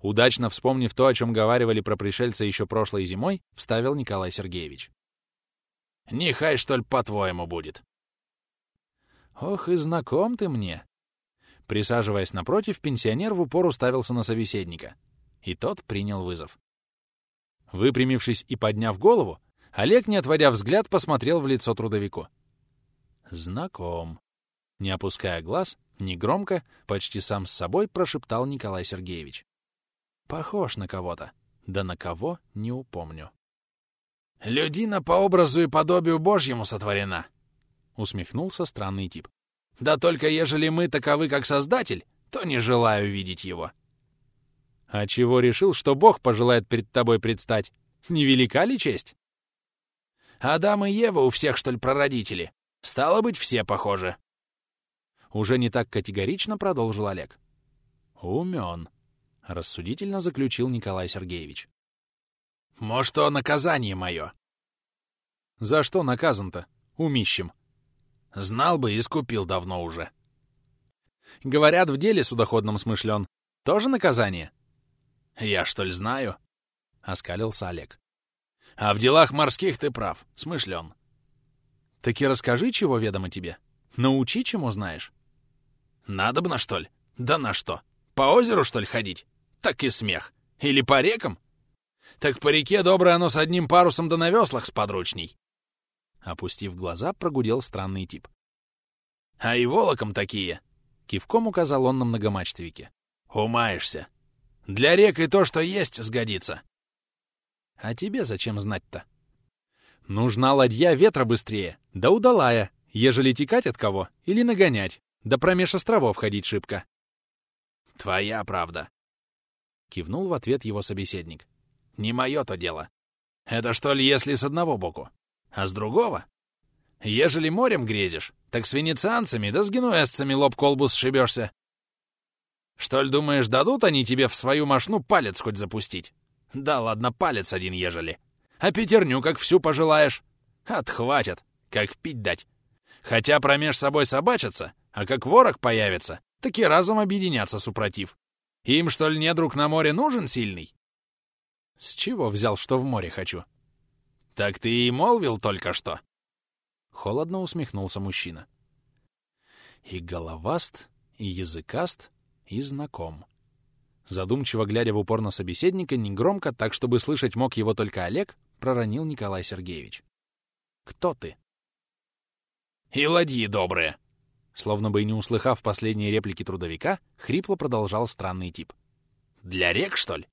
Удачно вспомнив то, о чем говаривали про пришельца еще прошлой зимой, вставил Николай Сергеевич. Нехай, что ли, по-твоему будет. Ох, и знаком ты мне. Присаживаясь напротив, пенсионер в упор уставился на собеседника. И тот принял вызов. Выпрямившись и подняв голову, Олег, не отводя взгляд, посмотрел в лицо трудовику. «Знаком». Не опуская глаз, негромко, почти сам с собой прошептал Николай Сергеевич. «Похож на кого-то. Да на кого — не упомню». «Людина по образу и подобию Божьему сотворена», — усмехнулся странный тип. «Да только ежели мы таковы, как Создатель, то не желаю видеть его». «А чего решил, что Бог пожелает перед тобой предстать? Невелика ли честь?» «Адам и Ева у всех, что ли, прародители? Стало быть, все похожи». Уже не так категорично продолжил Олег. «Умен», — рассудительно заключил Николай Сергеевич. Может, то наказание мое. За что наказан-то? Умищем. Знал бы, искупил давно уже. Говорят, в деле судоходном смышлен. Тоже наказание? Я что ли знаю? Оскалился Олег. А в делах морских ты прав, смышлен. Так и расскажи, чего ведомо тебе. Научи, чему знаешь. Надо бы на что ли? Да на что? По озеру, что ли, ходить? Так и смех. Или по рекам? Так по реке доброе оно с одним парусом да на веслах подручней. Опустив глаза, прогудел странный тип. А и волоком такие. Кивком указал он на многомачтовике. Умаешься. Для рек и то, что есть, сгодится. А тебе зачем знать-то? Нужна ладья ветра быстрее, да удалая, ежели текать от кого или нагонять, да промеж островов ходить шибко. Твоя правда. Кивнул в ответ его собеседник. Не мое то дело. Это что ли, если с одного боку? А с другого? Ежели морем грезишь, так с венецианцами да с генуэзцами лоб колбу сшибешься. Что ли, думаешь, дадут они тебе в свою машну палец хоть запустить? Да ладно, палец один ежели. А пятерню как всю пожелаешь. Отхватят, как пить дать. Хотя промеж собой собачатся, а как ворог появится, таки разом объединятся супротив. Им, что ли, недруг на море нужен сильный? С чего взял, что в море хочу? Так ты и молвил только что. Холодно усмехнулся мужчина. И головаст, и языкаст, и знаком. Задумчиво глядя в упор на собеседника, негромко, так чтобы слышать мог его только Олег, проронил Николай Сергеевич. «Кто ты?» «И ладьи добрые!» Словно бы и не услыхав последние реплики трудовика, хрипло продолжал странный тип. «Для рек, что ли?»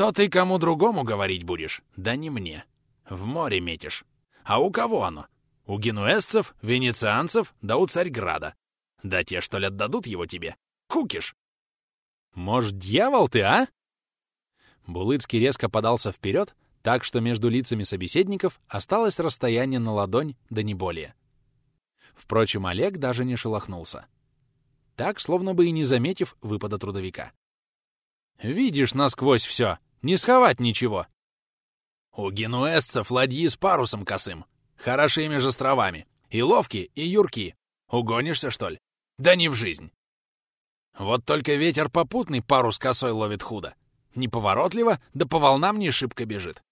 То ты кому другому говорить будешь, да не мне. В море метишь. А у кого оно? У генуэзцев, венецианцев, да у Царьграда. Да те, что ли, отдадут его тебе? Кукиш! Может, дьявол ты, а? Булыцкий резко подался вперед, так что между лицами собеседников осталось расстояние на ладонь, да не более. Впрочем, Олег даже не шелохнулся. Так, словно бы и не заметив выпада трудовика. «Видишь насквозь все!» Не сховать ничего. У генуэзцев ладьи с парусом косым, хорошими же островами, и ловкие, и юрки. Угонишься, что ли? Да не в жизнь. Вот только ветер попутный парус косой ловит худо. Неповоротливо, да по волнам не шибко бежит.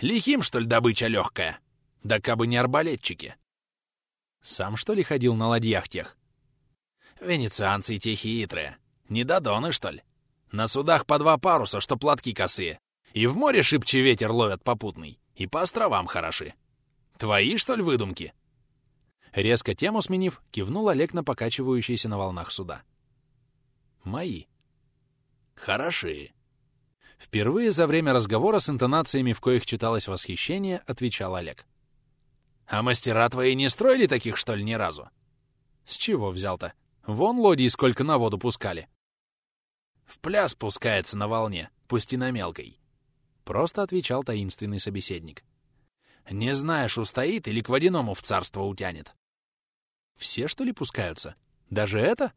Лихим, что ли, добыча легкая? Да кабы не арбалетчики. Сам, что ли, ходил на ладьях тех? Венецианцы те хитрые. Не додоны, что ли? На судах по два паруса, что платки косые. И в море шибче ветер ловят попутный. И по островам хороши. Твои, что ли, выдумки?» Резко тему сменив, кивнул Олег на покачивающиеся на волнах суда. «Мои». «Хороши». Впервые за время разговора с интонациями, в коих читалось восхищение, отвечал Олег. «А мастера твои не строили таких, что ли, ни разу?» «С чего взял-то? Вон лодии сколько на воду пускали. В пляс пускается на волне, пусть и на мелкой. Просто отвечал таинственный собеседник. Не знаешь, устоит или к водяному в царство утянет. Все, что ли, пускаются? Даже это?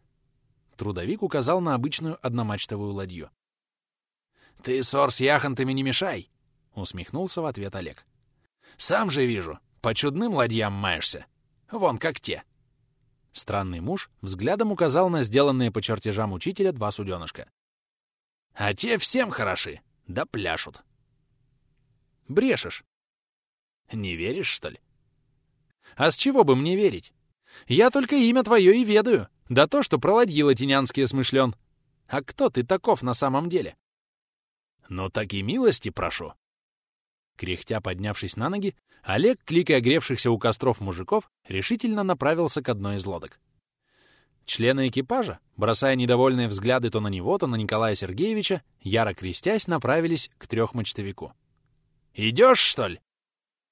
Трудовик указал на обычную одномачтовую ладью. «Ты, ссор с яхонтами не мешай!» — усмехнулся в ответ Олег. «Сам же вижу, по чудным ладьям маешься. Вон как те». Странный муж взглядом указал на сделанные по чертежам учителя два суденышка. А те всем хороши, да пляшут. Брешешь. Не веришь, что ли? А с чего бы мне верить? Я только имя твое и ведаю, да то, что про ладьи латинянские смышлен. А кто ты таков на самом деле? Ну так и милости прошу. Кряхтя поднявшись на ноги, Олег, кликая гревшихся у костров мужиков, решительно направился к одной из лодок. Члены экипажа, бросая недовольные взгляды то на него, то на Николая Сергеевича, яро крестясь, направились к трехмочтовику. «Идешь, что ли?»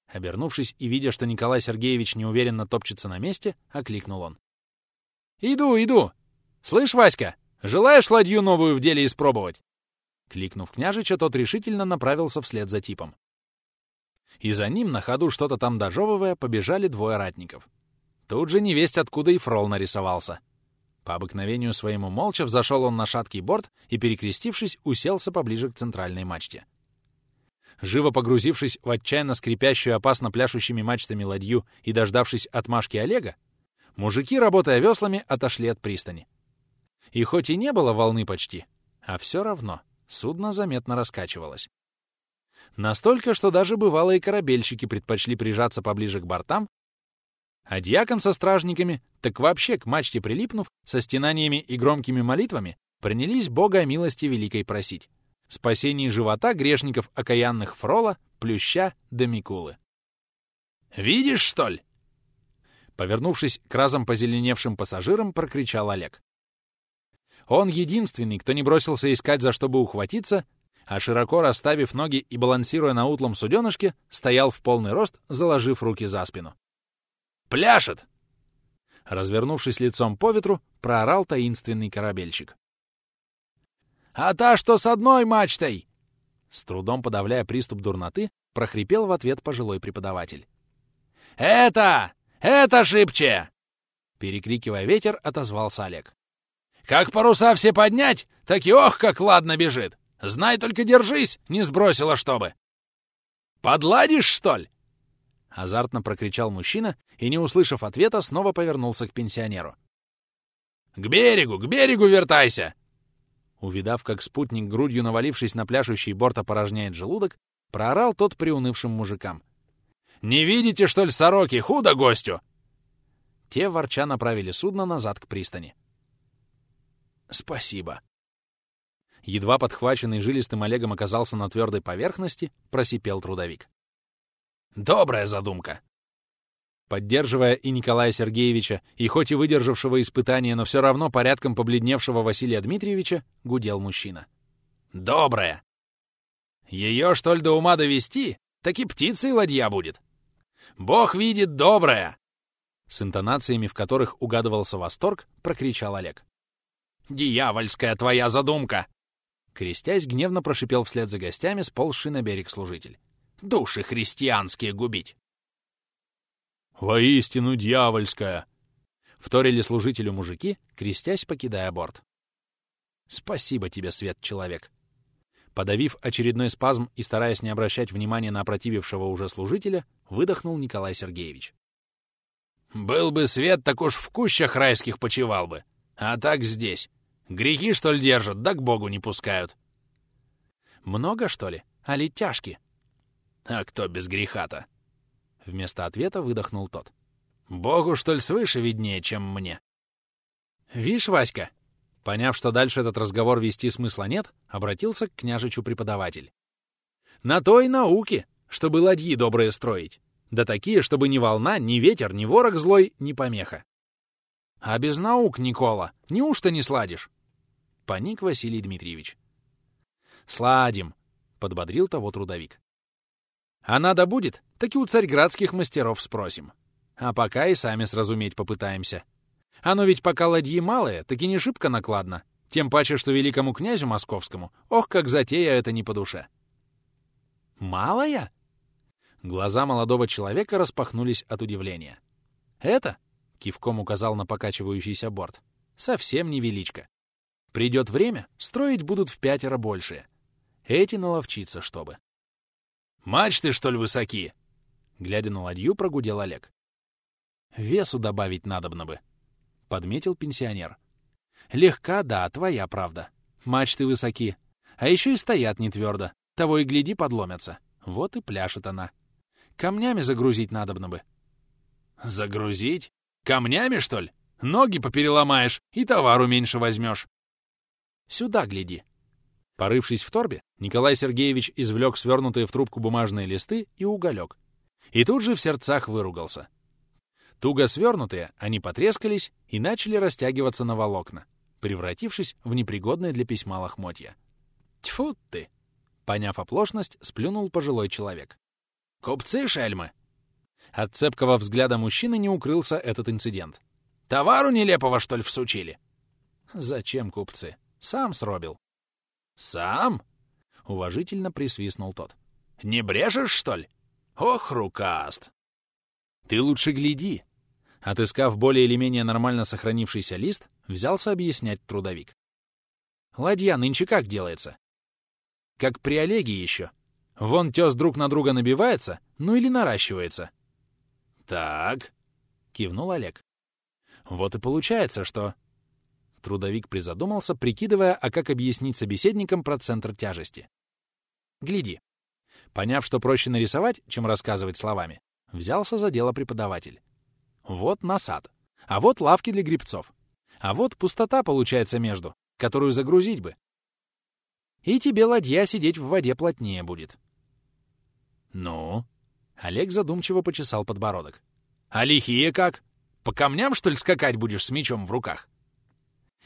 Обернувшись и видя, что Николай Сергеевич неуверенно топчется на месте, окликнул он. «Иду, иду! Слышь, Васька, желаешь ладью новую в деле испробовать?» Кликнув княжича, тот решительно направился вслед за типом. И за ним, на ходу что-то там дожевывая, побежали двое ратников. Тут же невесть откуда и фрол нарисовался. По обыкновению своему молча взошел он на шаткий борт и, перекрестившись, уселся поближе к центральной мачте. Живо погрузившись в отчаянно скрипящую опасно пляшущими мачтами ладью и дождавшись отмашки Олега, мужики, работая веслами, отошли от пристани. И хоть и не было волны почти, а все равно судно заметно раскачивалось. Настолько, что даже бывалые корабельщики предпочли прижаться поближе к бортам, а дьякон со стражниками, так вообще к мачте прилипнув, со стенаниями и громкими молитвами, принялись Бога милости великой просить. Спасении живота грешников окаянных Фрола, Плюща да Микулы. «Видишь, что ли?» Повернувшись к разом позеленевшим пассажирам, прокричал Олег. Он единственный, кто не бросился искать, за что бы ухватиться, а широко расставив ноги и балансируя на утлом суденышке, стоял в полный рост, заложив руки за спину. «Пляшет!» Развернувшись лицом по ветру, проорал таинственный корабельщик. «А та, что с одной мачтой!» С трудом подавляя приступ дурноты, прохрипел в ответ пожилой преподаватель. «Это! Это шибче!» Перекрикивая ветер, отозвался Олег. «Как паруса все поднять, так и ох, как ладно бежит! Знай только держись, не сбросила чтобы!» «Подладишь, что ли?» Азартно прокричал мужчина и, не услышав ответа, снова повернулся к пенсионеру. «К берегу, к берегу вертайся!» Увидав, как спутник, грудью навалившись на пляшущий борт, опорожняет желудок, проорал тот приунывшим мужикам. «Не видите, что ли, сороки? Худо гостю!» Те, ворча, направили судно назад к пристани. «Спасибо». Едва подхваченный жилистым Олегом оказался на твердой поверхности, просипел трудовик. «Добрая задумка!» Поддерживая и Николая Сергеевича, и хоть и выдержавшего испытания, но все равно порядком побледневшего Василия Дмитриевича, гудел мужчина. «Добрая! Ее, что ли, до ума довести, так и птицей ладья будет! Бог видит добрая!» С интонациями, в которых угадывался восторг, прокричал Олег. «Дьявольская твоя задумка!» Крестясь, гневно прошипел вслед за гостями, сползший на берег служитель. «Души христианские губить!» «Воистину дьявольская!» — вторили служителю мужики, крестясь, покидая борт. «Спасибо тебе, свет человек!» Подавив очередной спазм и стараясь не обращать внимания на опротивившего уже служителя, выдохнул Николай Сергеевич. «Был бы свет, так уж в кущах райских почевал бы. А так здесь. Грехи, что ли, держат, да к Богу не пускают». «Много, что ли? Али тяжки?» «А кто без греха-то?» Вместо ответа выдохнул тот. «Богу, что ли, свыше виднее, чем мне?» «Вишь, Васька!» Поняв, что дальше этот разговор вести смысла нет, обратился к княжичу преподаватель. «На то и науки, чтобы ладьи добрые строить. Да такие, чтобы ни волна, ни ветер, ни ворог злой, ни помеха. А без наук, Никола, неужто не сладишь?» Паник Василий Дмитриевич. «Сладим», — подбодрил того трудовик. А надо будет, так и у царьградских мастеров спросим. А пока и сами сразуметь попытаемся. Оно ведь пока ладьи малые, так и не шибко накладно. Тем паче, что великому князю московскому, ох, как затея это не по душе. «Малая?» Глаза молодого человека распахнулись от удивления. «Это?» — кивком указал на покачивающийся борт. «Совсем невеличко. Придет время, строить будут в пятеро большие. Эти наловчиться, чтобы». Мачты, что ли, высоки?» Глядя на ладью, прогудел Олег. «Весу добавить надобно бы», — подметил пенсионер. «Легка, да, твоя правда. Мачты высоки. А еще и стоят не твердо. Того и гляди, подломятся. Вот и пляшет она. Камнями загрузить надобно бы». «Загрузить? Камнями, что ли? Ноги попереломаешь и товару меньше возьмешь». «Сюда гляди». Порывшись в торбе, Николай Сергеевич извлек свернутые в трубку бумажные листы и уголек. И тут же в сердцах выругался. Туго свернутые, они потрескались и начали растягиваться на волокна, превратившись в непригодные для письма лохмотья. Тьфу ты! Поняв оплошность, сплюнул пожилой человек. «Купцы, шельмы!» От цепкого взгляда мужчины не укрылся этот инцидент. «Товару нелепого, что ли, всучили?» «Зачем купцы? Сам сробил». «Сам?» — уважительно присвистнул тот. «Не брешешь, что ли? Ох, рукаст!» «Ты лучше гляди!» Отыскав более или менее нормально сохранившийся лист, взялся объяснять трудовик. «Ладья нынче как делается? Как при Олеге еще. Вон тёс друг на друга набивается, ну или наращивается. «Так», — кивнул Олег. «Вот и получается, что...» Трудовик призадумался, прикидывая, а как объяснить собеседникам про центр тяжести. «Гляди». Поняв, что проще нарисовать, чем рассказывать словами, взялся за дело преподаватель. Вот насад, а вот лавки для грибцов, а вот пустота получается между, которую загрузить бы, и тебе ладья сидеть в воде плотнее будет. Ну? Олег задумчиво почесал подбородок. А лихие как? По камням, что ли, скакать будешь с мечом в руках?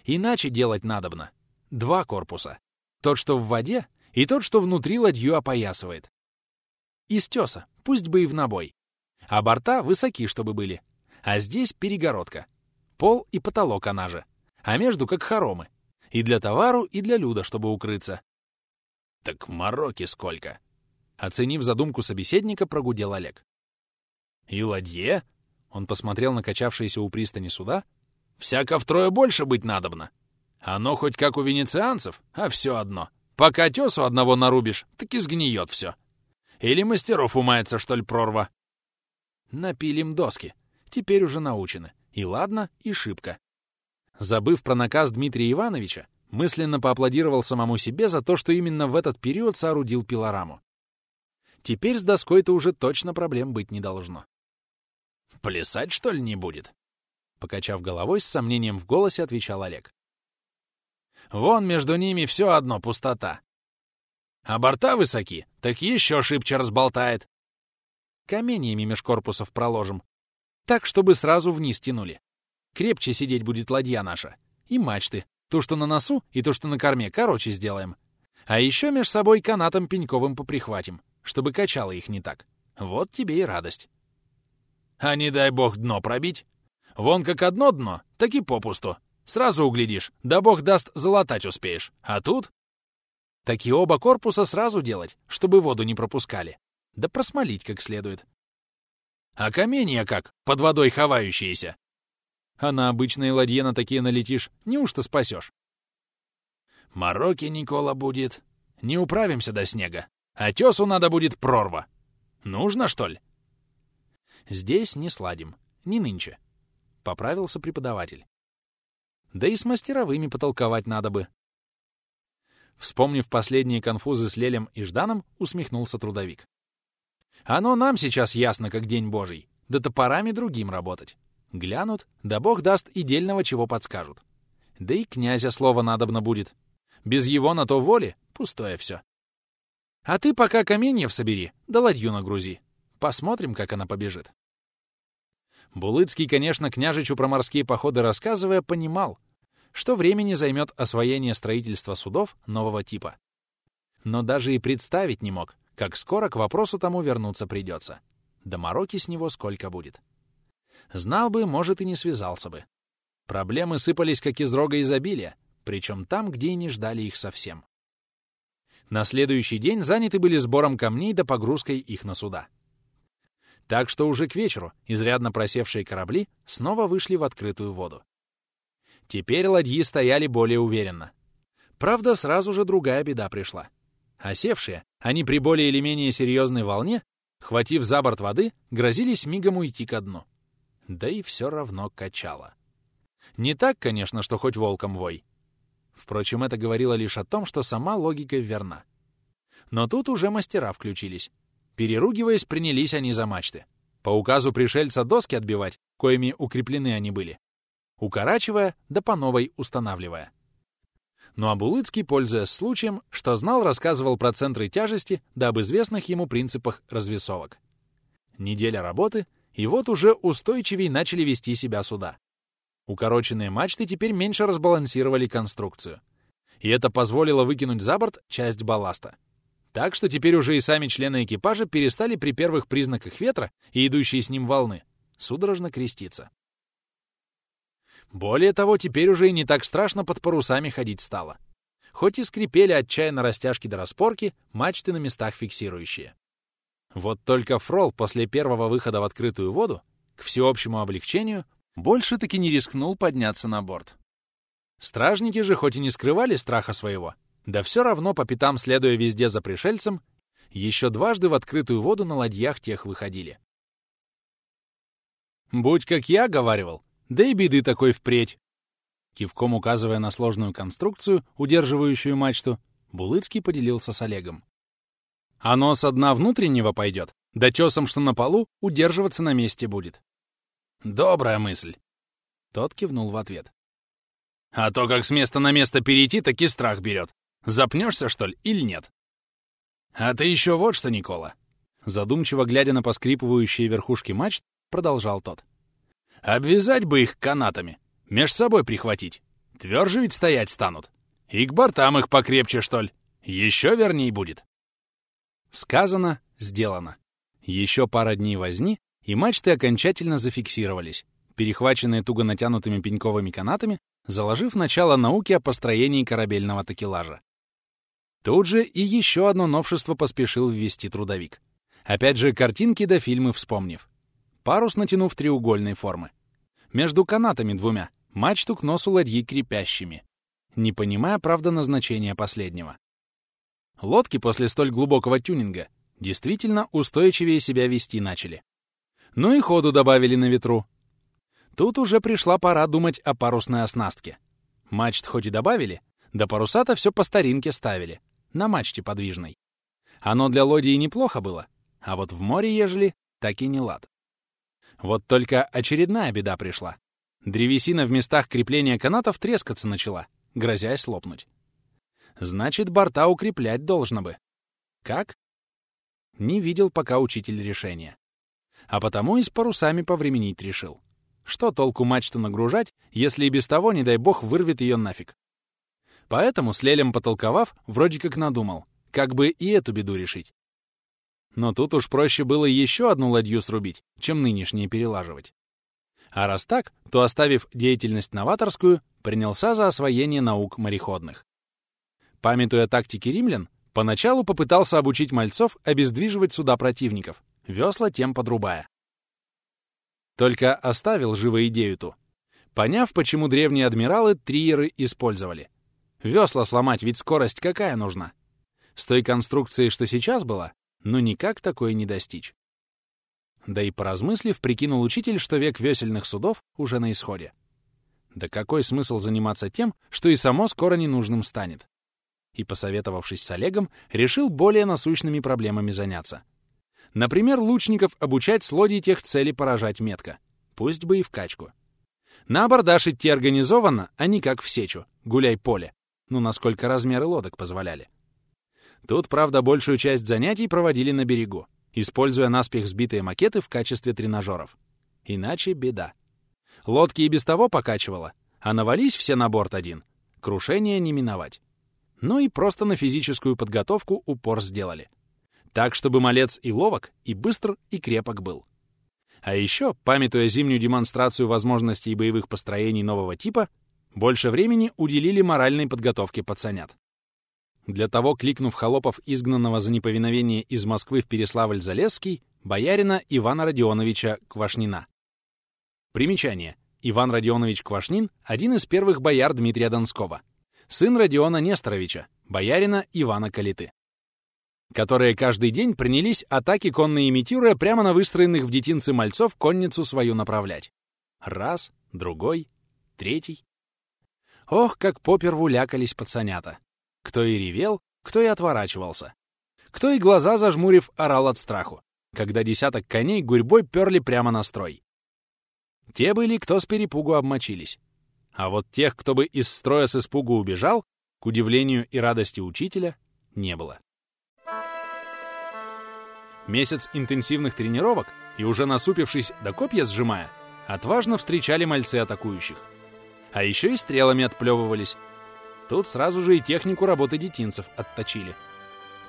Иначе делать надобно. Два корпуса. Тот, что в воде, и тот, что внутри ладью опоясывает. Из теса, пусть бы и в набой. А борта высоки, чтобы были. А здесь перегородка. Пол и потолок она же. А между как хоромы. И для товару, и для люда, чтобы укрыться. Так мороки сколько! Оценив задумку собеседника, прогудел Олег. И ладье? Он посмотрел на качавшиеся у пристани суда. Всяко втрое больше быть надобно. Оно хоть как у венецианцев, а все одно. Пока тесу одного нарубишь, так и сгниет все. Или мастеров умается, что ли, прорва? Напилим доски. Теперь уже научены. И ладно, и шибко. Забыв про наказ Дмитрия Ивановича, мысленно поаплодировал самому себе за то, что именно в этот период соорудил пилораму. Теперь с доской-то уже точно проблем быть не должно. «Плясать, что ли, не будет?» Покачав головой, с сомнением в голосе отвечал Олег. «Вон между ними все одно пустота. А борта высоки, так еще шибче разболтает. Каменьями меж корпусов проложим, так, чтобы сразу вниз тянули. Крепче сидеть будет ладья наша. И мачты. То, что на носу, и то, что на корме, короче сделаем. А еще меж собой канатом пеньковым поприхватим, чтобы качало их не так. Вот тебе и радость. А не дай бог дно пробить. Вон как одно дно, так и попусту. Сразу углядишь, да бог даст, залатать успеешь. А тут... Так и оба корпуса сразу делать, чтобы воду не пропускали. Да просмолить как следует. А каменья как, под водой ховающиеся. А на обычной ладье на такие налетишь, неужто спасешь? Мороки, Никола, будет. Не управимся до снега. А тесу надо будет прорва. Нужно, что ли? Здесь не сладим. Не нынче. Поправился преподаватель. Да и с мастеровыми потолковать надо бы. Вспомнив последние конфузы с Лелем и Жданом, усмехнулся трудовик. Оно нам сейчас ясно, как день божий, да топорами другим работать. Глянут, да бог даст и дельного чего подскажут. Да и князя слово надобно будет. Без его на то воли пустое все. А ты пока каменьев собери, да ладью нагрузи. Посмотрим, как она побежит. Булыцкий, конечно, княжичу про морские походы рассказывая, понимал, что времени займет освоение строительства судов нового типа. Но даже и представить не мог, как скоро к вопросу тому вернуться придется. Да мороки с него сколько будет. Знал бы, может, и не связался бы. Проблемы сыпались, как из рога изобилия, причем там, где и не ждали их совсем. На следующий день заняты были сбором камней да погрузкой их на суда. Так что уже к вечеру изрядно просевшие корабли снова вышли в открытую воду. Теперь ладьи стояли более уверенно. Правда, сразу же другая беда пришла. Осевшие, они при более или менее серьезной волне, хватив за борт воды, грозились мигом уйти ко дну да и все равно качало. Не так, конечно, что хоть волком вой. Впрочем, это говорило лишь о том, что сама логика верна. Но тут уже мастера включились. Переругиваясь, принялись они за мачты. По указу пришельца доски отбивать, коими укреплены они были. Укорачивая, да по новой устанавливая. Ну а Булыцкий, пользуясь случаем, что знал, рассказывал про центры тяжести да об известных ему принципах развесовок. Неделя работы, и вот уже устойчивее начали вести себя суда. Укороченные мачты теперь меньше разбалансировали конструкцию. И это позволило выкинуть за борт часть балласта. Так что теперь уже и сами члены экипажа перестали при первых признаках ветра и идущие с ним волны судорожно креститься. Более того, теперь уже и не так страшно под парусами ходить стало. Хоть и скрипели отчаянно растяжки до распорки, мачты на местах фиксирующие. Вот только Фрол после первого выхода в открытую воду, к всеобщему облегчению, больше таки не рискнул подняться на борт. Стражники же хоть и не скрывали страха своего, да все равно по пятам следуя везде за пришельцем, еще дважды в открытую воду на ладьях тех выходили. «Будь как я, — говаривал, да и беды такой впредь. Кивком указывая на сложную конструкцию, удерживающую мачту, Булыцкий поделился с Олегом. Оно со дна внутреннего пойдет, да тесом, что на полу, удерживаться на месте будет. Добрая мысль. Тот кивнул в ответ. А то, как с места на место перейти, так и страх берет. Запнешься, что ли, или нет? А ты еще вот что, Никола. Задумчиво глядя на поскрипывающие верхушки мачт, продолжал тот. Обвязать бы их канатами, меж собой прихватить. Тверже ведь стоять станут. И к бортам их покрепче, что ли. Еще верней будет. Сказано, сделано. Еще пара дней возни, и мачты окончательно зафиксировались, перехваченные туго натянутыми пеньковыми канатами, заложив начало науки о построении корабельного такелажа. Тут же и еще одно новшество поспешил ввести трудовик. Опять же, картинки да фильмы вспомнив парус натянув треугольной формы. Между канатами двумя, мачту к носу ладьи крепящими, не понимая, правда, назначения последнего. Лодки после столь глубокого тюнинга действительно устойчивее себя вести начали. Ну и ходу добавили на ветру. Тут уже пришла пора думать о парусной оснастке. Мачт хоть и добавили, да паруса-то все по старинке ставили, на мачте подвижной. Оно для лодии неплохо было, а вот в море, ежели, так и не лад. Вот только очередная беда пришла. Древесина в местах крепления канатов трескаться начала, грозясь лопнуть. Значит, борта укреплять должно бы. Как? Не видел пока учитель решения. А потому и с парусами повременить решил. Что толку мачту нагружать, если и без того, не дай бог, вырвет ее нафиг? Поэтому, с Лелем потолковав, вроде как надумал, как бы и эту беду решить. Но тут уж проще было еще одну ладью срубить, чем нынешние перелаживать. А раз так, то, оставив деятельность новаторскую, принялся за освоение наук мореходных. Памятуя тактики римлян, поначалу попытался обучить мальцов обездвиживать суда противников, весла тем подрубая. Только оставил живо идею ту, поняв, почему древние адмиралы триеры использовали. Весла сломать, ведь скорость какая нужна? С той конструкцией, что сейчас была, но никак такое не достичь. Да и поразмыслив, прикинул учитель, что век весельных судов уже на исходе. Да какой смысл заниматься тем, что и само скоро ненужным станет? И, посоветовавшись с Олегом, решил более насущными проблемами заняться. Например, лучников обучать слодий тех целей поражать метко, пусть бы и в качку. На абордаж идти организованно, а не как в сечу, гуляй поле, ну, насколько размеры лодок позволяли. Тут, правда, большую часть занятий проводили на берегу, используя наспех сбитые макеты в качестве тренажеров. Иначе беда. Лодки и без того покачивало, а навались все на борт один. Крушение не миновать. Ну и просто на физическую подготовку упор сделали. Так, чтобы малец и ловок, и быстр, и крепок был. А еще, памятуя зимнюю демонстрацию возможностей боевых построений нового типа, больше времени уделили моральной подготовке пацанят. Для того, кликнув холопов, изгнанного за неповиновение из Москвы в Переславль-Залесский, боярина Ивана Родионовича Квашнина. Примечание. Иван Родионович Квашнин — один из первых бояр Дмитрия Донского. Сын Родиона Несторовича, боярина Ивана Калиты. Которые каждый день принялись атаки конно имитируя прямо на выстроенных в детинцы мальцов конницу свою направлять. Раз, другой, третий. Ох, как поперву лякались пацанята. Кто и ревел, кто и отворачивался. Кто и глаза зажмурив, орал от страху, когда десяток коней гурьбой перли прямо на строй. Те были, кто с перепугу обмочились. А вот тех, кто бы из строя с испугу убежал, к удивлению и радости учителя, не было. Месяц интенсивных тренировок и уже насупившись до копья сжимая, отважно встречали мальцы атакующих. А еще и стрелами отплевывались. Тут сразу же и технику работы детинцев отточили.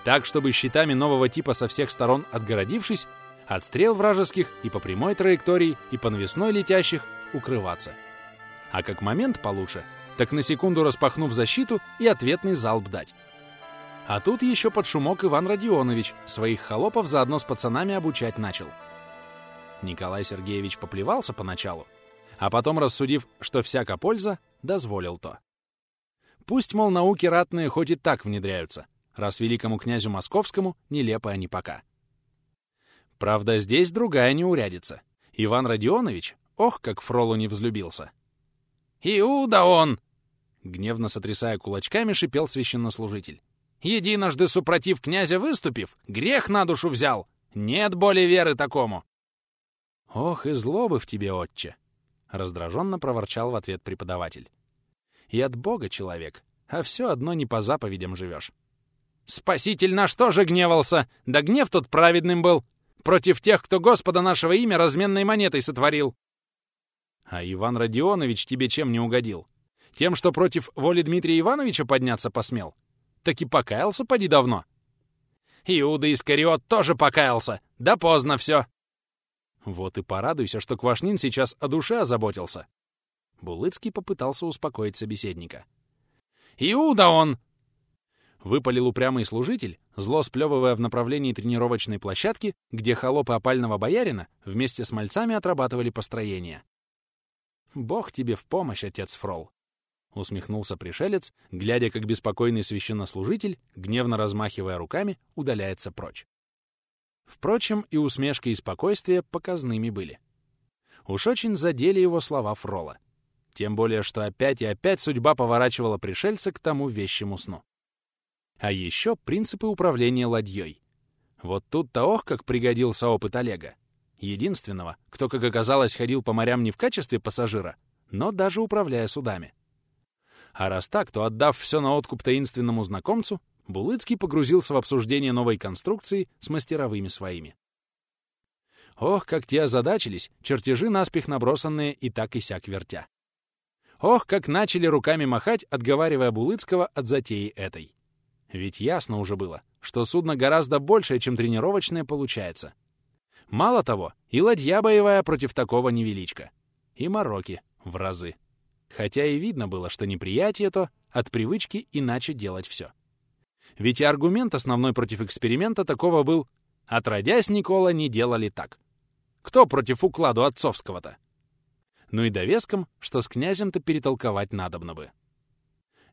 Так, чтобы щитами нового типа со всех сторон отгородившись, от стрел вражеских и по прямой траектории, и по навесной летящих укрываться. А как момент получше, так на секунду распахнув защиту и ответный залп дать. А тут еще под шумок Иван Родионович своих холопов заодно с пацанами обучать начал. Николай Сергеевич поплевался поначалу, а потом, рассудив, что всяка польза, дозволил то. Пусть, мол, науки ратные хоть и так внедряются, раз великому князю московскому нелепо они пока. Правда, здесь другая неурядица. Иван Родионович, ох, как Фролу не взлюбился. «Иуда он!» Гневно сотрясая кулачками, шипел священнослужитель. «Единожды супротив князя выступив, грех на душу взял! Нет более веры такому!» «Ох, и злобы в тебе, отче!» — раздраженно проворчал в ответ преподаватель. «И от Бога человек, а все одно не по заповедям живешь». «Спаситель наш тоже гневался, да гнев тот праведным был против тех, кто Господа нашего имя разменной монетой сотворил. А Иван Родионович тебе чем не угодил? Тем, что против воли Дмитрия Ивановича подняться посмел? Так и покаялся поди давно. Иуда Искариот тоже покаялся, да поздно все. Вот и порадуйся, что Квашнин сейчас о душе озаботился. Булыцкий попытался успокоить собеседника. «Иуда он!» Выпалил упрямый служитель, зло сплевывая в направлении тренировочной площадки, где холопы опального боярина вместе с мальцами отрабатывали построение. «Бог тебе в помощь, отец Фрол!» — усмехнулся пришелец, глядя, как беспокойный священнослужитель, гневно размахивая руками, удаляется прочь. Впрочем, и усмешка и спокойствие показными были. Уж очень задели его слова Фрола. Тем более, что опять и опять судьба поворачивала пришельца к тому вещему сну. А еще принципы управления ладьей. Вот тут-то ох, как пригодился опыт Олега. Единственного, кто, как оказалось, ходил по морям не в качестве пассажира, но даже управляя судами. А раз так, то, отдав все на откуп таинственному знакомцу, Булыцкий погрузился в обсуждение новой конструкции с мастеровыми своими. Ох, как те озадачились, чертежи наспех набросанные и так и сяк вертя. Ох, как начали руками махать, отговаривая Булыцкого от затеи этой. Ведь ясно уже было, что судно гораздо большее, чем тренировочное, получается. Мало того, и ладья боевая против такого невеличка. И мороки в разы. Хотя и видно было, что неприятие то от привычки иначе делать все. Ведь и аргумент основной против эксперимента такого был «Отродясь, Никола, не делали так». Кто против укладу отцовского-то? Ну и довеском, что с князем-то перетолковать надобно бы.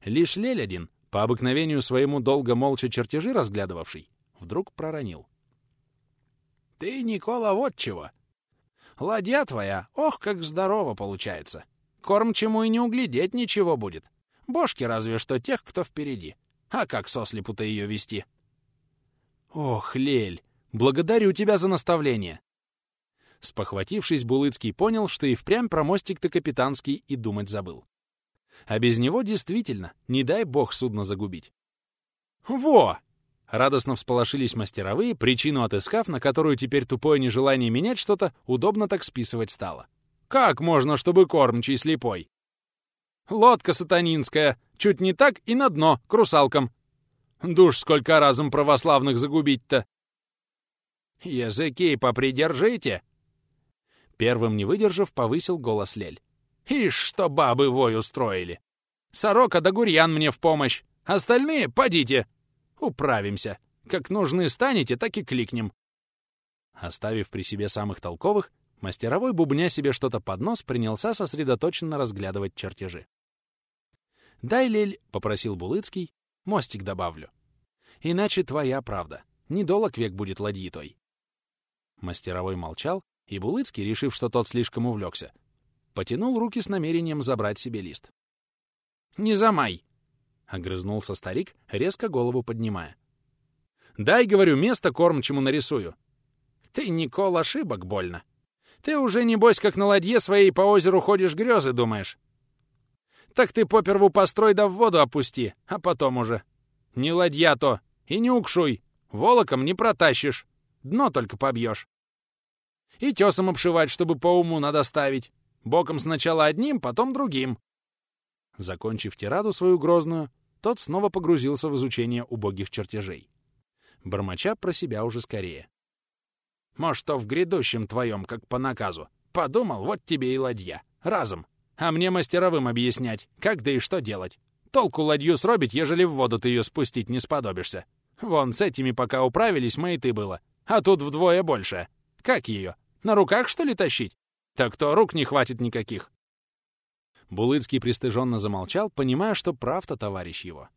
Лишь Лель один по обыкновению своему долго молча чертежи разглядывавший, вдруг проронил. «Ты, Никола, вот чего. Ладья твоя, ох, как здорово получается. Корм чему и не углядеть ничего будет. Бошки разве что тех, кто впереди. А как сослепу-то ее вести?» «Ох, Лель, благодарю тебя за наставление!» Спохватившись, Булыцкий понял, что и впрямь про мостик-то капитанский и думать забыл. А без него действительно, не дай бог судно загубить. «Во!» — радостно всполошились мастеровые, причину отыскав, на которую теперь тупое нежелание менять что-то удобно так списывать стало. «Как можно, чтобы кормчий слепой?» «Лодка сатанинская, чуть не так и на дно, к русалкам. Душ сколько разом православных загубить-то!» «Языки попридержите!» Первым не выдержав, повысил голос Лель. Ишь, что бабы вой устроили. Сорока да гурьян мне в помощь. Остальные — подите. Управимся. Как нужны станете, так и кликнем. Оставив при себе самых толковых, мастеровой, бубня себе что-то под нос, принялся сосредоточенно разглядывать чертежи. «Дай, Лель», — попросил Булыцкий, — «мостик добавлю. Иначе твоя правда. Недолог век будет ладьи той». Мастеровой молчал, и Булыцкий, решив, что тот слишком увлекся, Потянул руки с намерением забрать себе лист. «Не замай!» — огрызнулся старик, резко голову поднимая. «Дай, говорю, место кормчему нарисую». «Ты, Никол, ошибок больно. Ты уже, небось, как на ладье своей по озеру ходишь грезы, думаешь. Так ты поперву построй да в воду опусти, а потом уже. Не ладья то, и не укшуй. Волоком не протащишь, дно только побьешь. И тесом обшивать, чтобы по уму надо ставить. Боком сначала одним, потом другим. Закончив тираду свою грозную, тот снова погрузился в изучение убогих чертежей. Бормоча про себя уже скорее. Может, то в грядущем твоем, как по наказу. Подумал, вот тебе и ладья. Разом. А мне мастеровым объяснять, как да и что делать. Толку ладью сробить, ежели в воду ты ее спустить не сподобишься. Вон, с этими пока управились и ты было. А тут вдвое больше. Как ее? На руках, что ли, тащить? Так то рук не хватит никаких. Булыцкий пристыженно замолчал, понимая, что прав-то товарищ его.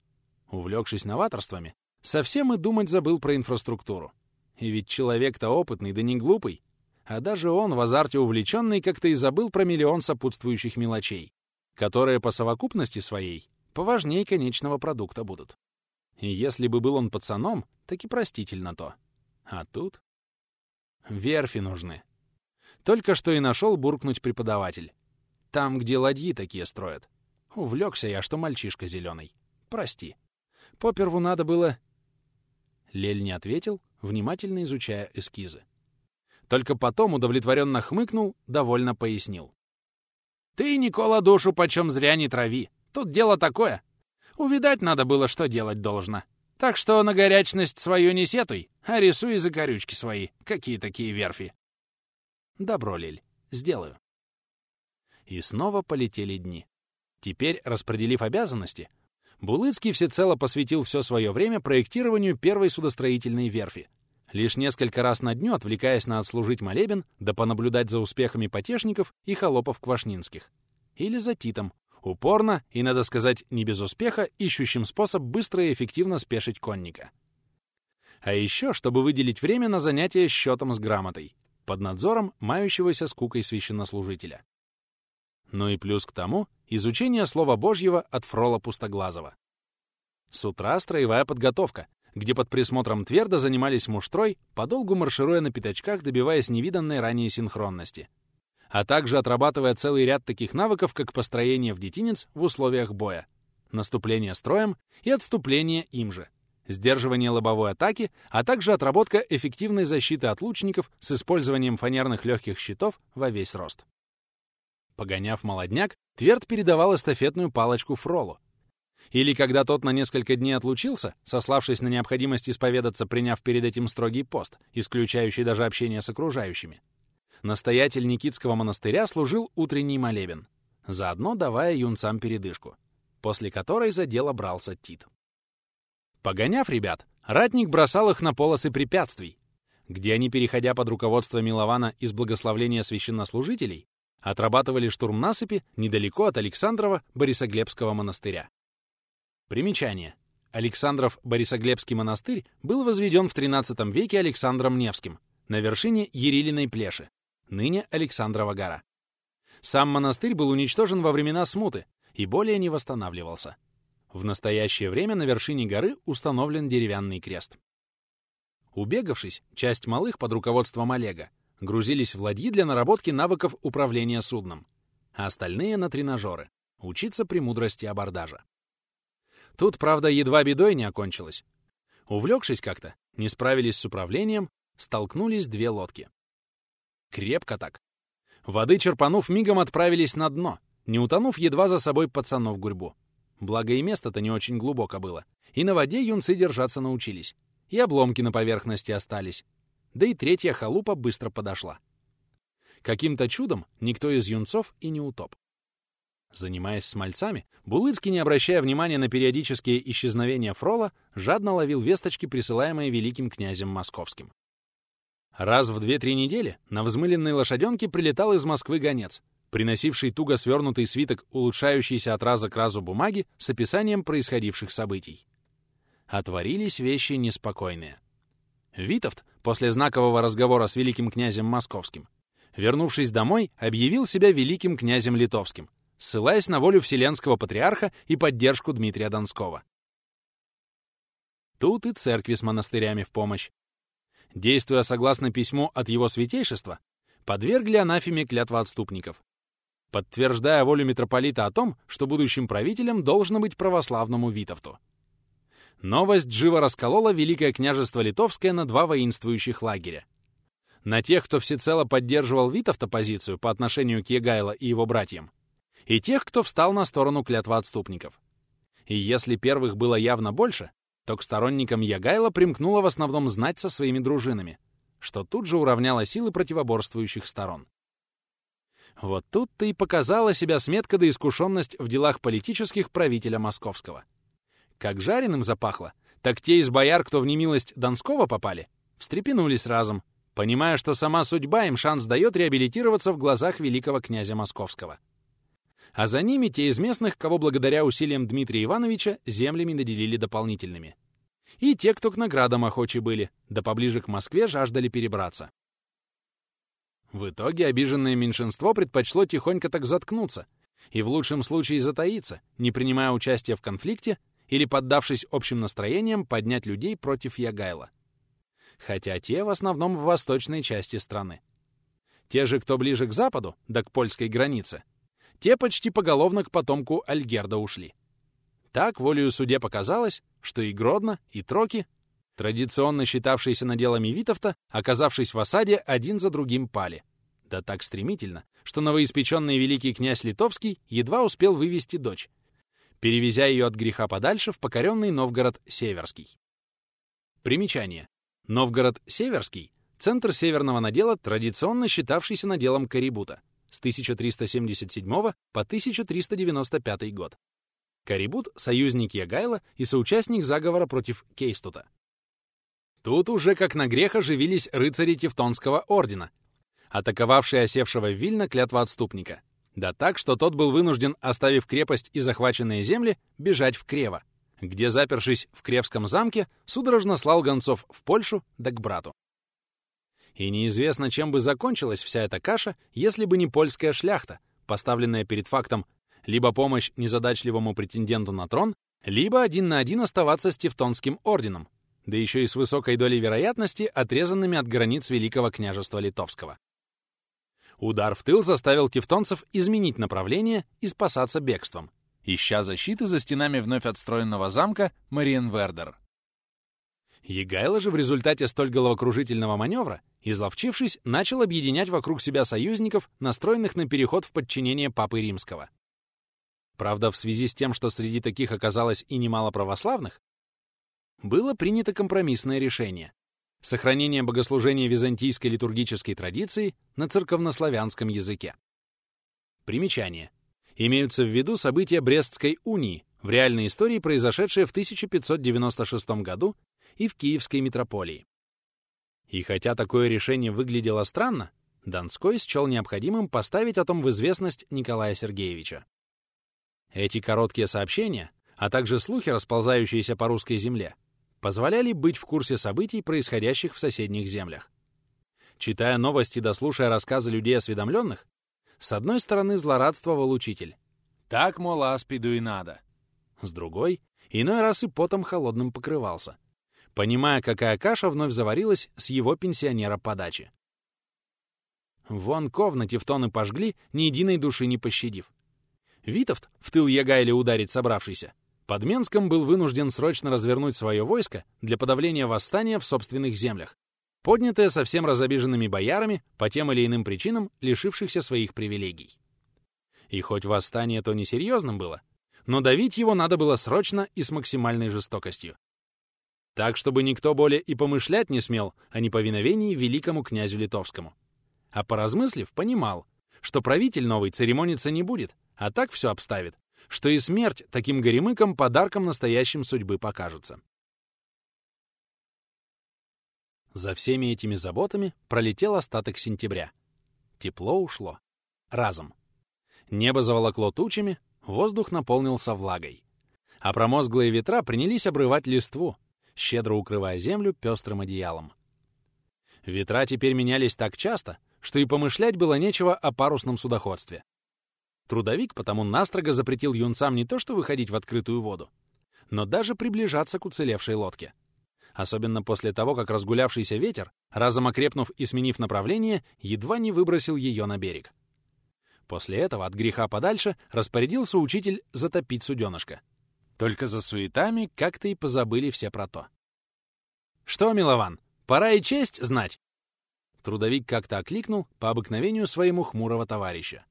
Увлекшись новаторствами, совсем и думать забыл про инфраструктуру. И ведь человек-то опытный, да не глупый. А даже он, в азарте увлеченный, как-то и забыл про миллион сопутствующих мелочей, которые по совокупности своей поважнее конечного продукта будут. И если бы был он пацаном, так и простительно то. А тут... Верфи нужны. Только что и нашел буркнуть преподаватель. Там, где ладьи такие строят. Увлекся я, что мальчишка зеленый. Прости. Поперву надо было... Лель не ответил, внимательно изучая эскизы. Только потом удовлетворенно хмыкнул, довольно пояснил. «Ты, Никола, душу почем зря не трави. Тут дело такое. Увидать надо было, что делать должно. Так что на горячность свою не сетуй, а рисуй закорючки свои. Какие такие верфи?» «Добро, Лель, сделаю». И снова полетели дни. Теперь, распределив обязанности, Булыцкий всецело посвятил все свое время проектированию первой судостроительной верфи, лишь несколько раз на дню отвлекаясь на отслужить молебен да понаблюдать за успехами потешников и холопов квашнинских. Или за Титом, упорно и, надо сказать, не без успеха, ищущим способ быстро и эффективно спешить конника. А еще, чтобы выделить время на занятия счетом с грамотой, под надзором мающегося скукой священнослужителя. Ну и плюс к тому изучение Слова Божьего от Фрола Пустоглазого. С утра строевая подготовка, где под присмотром твердо занимались муштрой, подолгу маршируя на пятачках, добиваясь невиданной ранее синхронности, а также отрабатывая целый ряд таких навыков, как построение в детинец в условиях боя, наступление строем и отступление им же, сдерживание лобовой атаки, а также отработка эффективной защиты от лучников с использованием фанерных легких щитов во весь рост. Погоняв молодняк, Тверд передавал эстафетную палочку Фролу. Или когда тот на несколько дней отлучился, сославшись на необходимость исповедаться, приняв перед этим строгий пост, исключающий даже общение с окружающими, настоятель Никитского монастыря служил утренний молебен, заодно давая юнцам передышку, после которой за дело брался Тит. Погоняв ребят, ратник бросал их на полосы препятствий, где они, переходя под руководство Милована из благословления священнослужителей, отрабатывали штурм насыпи недалеко от Александрова Борисоглебского монастыря. Примечание. Александров Борисоглебский монастырь был возведен в XIII веке Александром Невским на вершине Ерилиной плеши, ныне Александрова гора. Сам монастырь был уничтожен во времена смуты и более не восстанавливался. В настоящее время на вершине горы установлен деревянный крест. Убегавшись, часть малых под руководством Олега грузились в ладьи для наработки навыков управления судном, а остальные — на тренажеры, учиться премудрости абордажа. Тут, правда, едва бедой не окончилось. Увлекшись как-то, не справились с управлением, столкнулись две лодки. Крепко так. Воды черпанув, мигом отправились на дно, не утонув едва за собой пацанов гурьбу. Благо и место-то не очень глубоко было. И на воде юнцы держаться научились. И обломки на поверхности остались да и третья халупа быстро подошла. Каким-то чудом никто из юнцов и не утоп. Занимаясь с мальцами, Булыцкий, не обращая внимания на периодические исчезновения Фрола, жадно ловил весточки, присылаемые великим князем московским. Раз в две-три недели на взмыленной лошаденке прилетал из Москвы гонец, приносивший туго свернутый свиток, улучшающийся от раза к разу бумаги с описанием происходивших событий. Отворились вещи неспокойные. Витовт, после знакового разговора с великим князем Московским, вернувшись домой, объявил себя великим князем Литовским, ссылаясь на волю Вселенского Патриарха и поддержку Дмитрия Донского. Тут и церкви с монастырями в помощь. Действуя согласно письму от его святейшества, подвергли анафеме клятва отступников. подтверждая волю митрополита о том, что будущим правителем должно быть православному Витовту. Новость живо расколола Великое княжество Литовское на два воинствующих лагеря. На тех, кто всецело поддерживал Витовта позицию по отношению к Егайло и его братьям, и тех, кто встал на сторону клятвоотступников. И если первых было явно больше, то к сторонникам Ягайла примкнула в основном знать со своими дружинами, что тут же уравняло силы противоборствующих сторон. Вот тут-то и показала себя сметка да искушенность в делах политических правителя Московского. Как жареным запахло, так те из бояр, кто в немилость Донского попали, встрепенулись разом, понимая, что сама судьба им шанс дает реабилитироваться в глазах великого князя Московского а за ними те из местных, кого благодаря усилиям Дмитрия Ивановича землями наделили дополнительными. И те, кто к наградам охочи были, да поближе к Москве жаждали перебраться. В итоге обиженное меньшинство предпочло тихонько так заткнуться и в лучшем случае затаиться, не принимая участия в конфликте или, поддавшись общим настроениям, поднять людей против Ягайла. Хотя те в основном в восточной части страны. Те же, кто ближе к западу, да к польской границе, те почти поголовно к потомку Альгерда ушли. Так, волею суде показалось, что и Гродно, и Троки, традиционно считавшиеся наделами Витовта, оказавшись в осаде, один за другим пали. Да так стремительно, что новоиспеченный великий князь Литовский едва успел вывести дочь, перевезя ее от греха подальше в покоренный Новгород Северский. Примечание. Новгород Северский — центр северного надела, традиционно считавшийся наделом Карибута — с 1377 по 1395 год. Карибут — союзник Ягайла и соучастник заговора против Кейстута. Тут уже как на грех оживились рыцари Тевтонского ордена, атаковавшие осевшего в Вильно клятвоотступника. Да так, что тот был вынужден, оставив крепость и захваченные земли, бежать в Крево, где, запершись в Кревском замке, судорожно слал гонцов в Польшу да к брату. И неизвестно, чем бы закончилась вся эта каша, если бы не польская шляхта, поставленная перед фактом либо помощь незадачливому претенденту на трон, либо один на один оставаться с Тевтонским орденом, да еще и с высокой долей вероятности, отрезанными от границ Великого княжества Литовского. Удар в тыл заставил тевтонцев изменить направление и спасаться бегством, ища защиты за стенами вновь отстроенного замка Мариенвердер. Егайло же в результате столь головокружительного маневра, изловчившись, начал объединять вокруг себя союзников, настроенных на переход в подчинение Папы Римского. Правда, в связи с тем, что среди таких оказалось и немало православных, было принято компромиссное решение — сохранение богослужения византийской литургической традиции на церковнославянском языке. Примечание. Имеются в виду события Брестской унии, в реальной истории произошедшие в 1596 году и в Киевской митрополии. И хотя такое решение выглядело странно, Донской счел необходимым поставить о том в известность Николая Сергеевича. Эти короткие сообщения, а также слухи, расползающиеся по русской земле, позволяли быть в курсе событий, происходящих в соседних землях. Читая новости да слушая рассказы людей осведомленных, с одной стороны злорадствовал учитель. Так, мол, аспиду и надо. С другой, иной раз и потом холодным покрывался понимая, какая каша вновь заварилась с его пенсионера подачи. Вон ковна тевтоны пожгли, ни единой души не пощадив. Витовт, в тыл Ягайле ударить собравшийся, под Менском был вынужден срочно развернуть свое войско для подавления восстания в собственных землях, поднятое совсем разобиженными боярами по тем или иным причинам, лишившихся своих привилегий. И хоть восстание то несерьезным было, но давить его надо было срочно и с максимальной жестокостью так, чтобы никто более и помышлять не смел о неповиновении великому князю Литовскому. А поразмыслив, понимал, что правитель новый церемониться не будет, а так все обставит, что и смерть таким горемыкам подарком настоящим судьбы покажется. За всеми этими заботами пролетел остаток сентября. Тепло ушло. Разом. Небо заволокло тучами, воздух наполнился влагой. А промозглые ветра принялись обрывать листву, щедро укрывая землю пестрым одеялом. Ветра теперь менялись так часто, что и помышлять было нечего о парусном судоходстве. Трудовик потому настрого запретил юнцам не то что выходить в открытую воду, но даже приближаться к уцелевшей лодке. Особенно после того, как разгулявшийся ветер, разом окрепнув и сменив направление, едва не выбросил ее на берег. После этого от греха подальше распорядился учитель затопить суденышко. Только за суетами как-то и позабыли все про то. «Что, Милован, пора и честь знать!» Трудовик как-то окликнул по обыкновению своему хмурого товарища.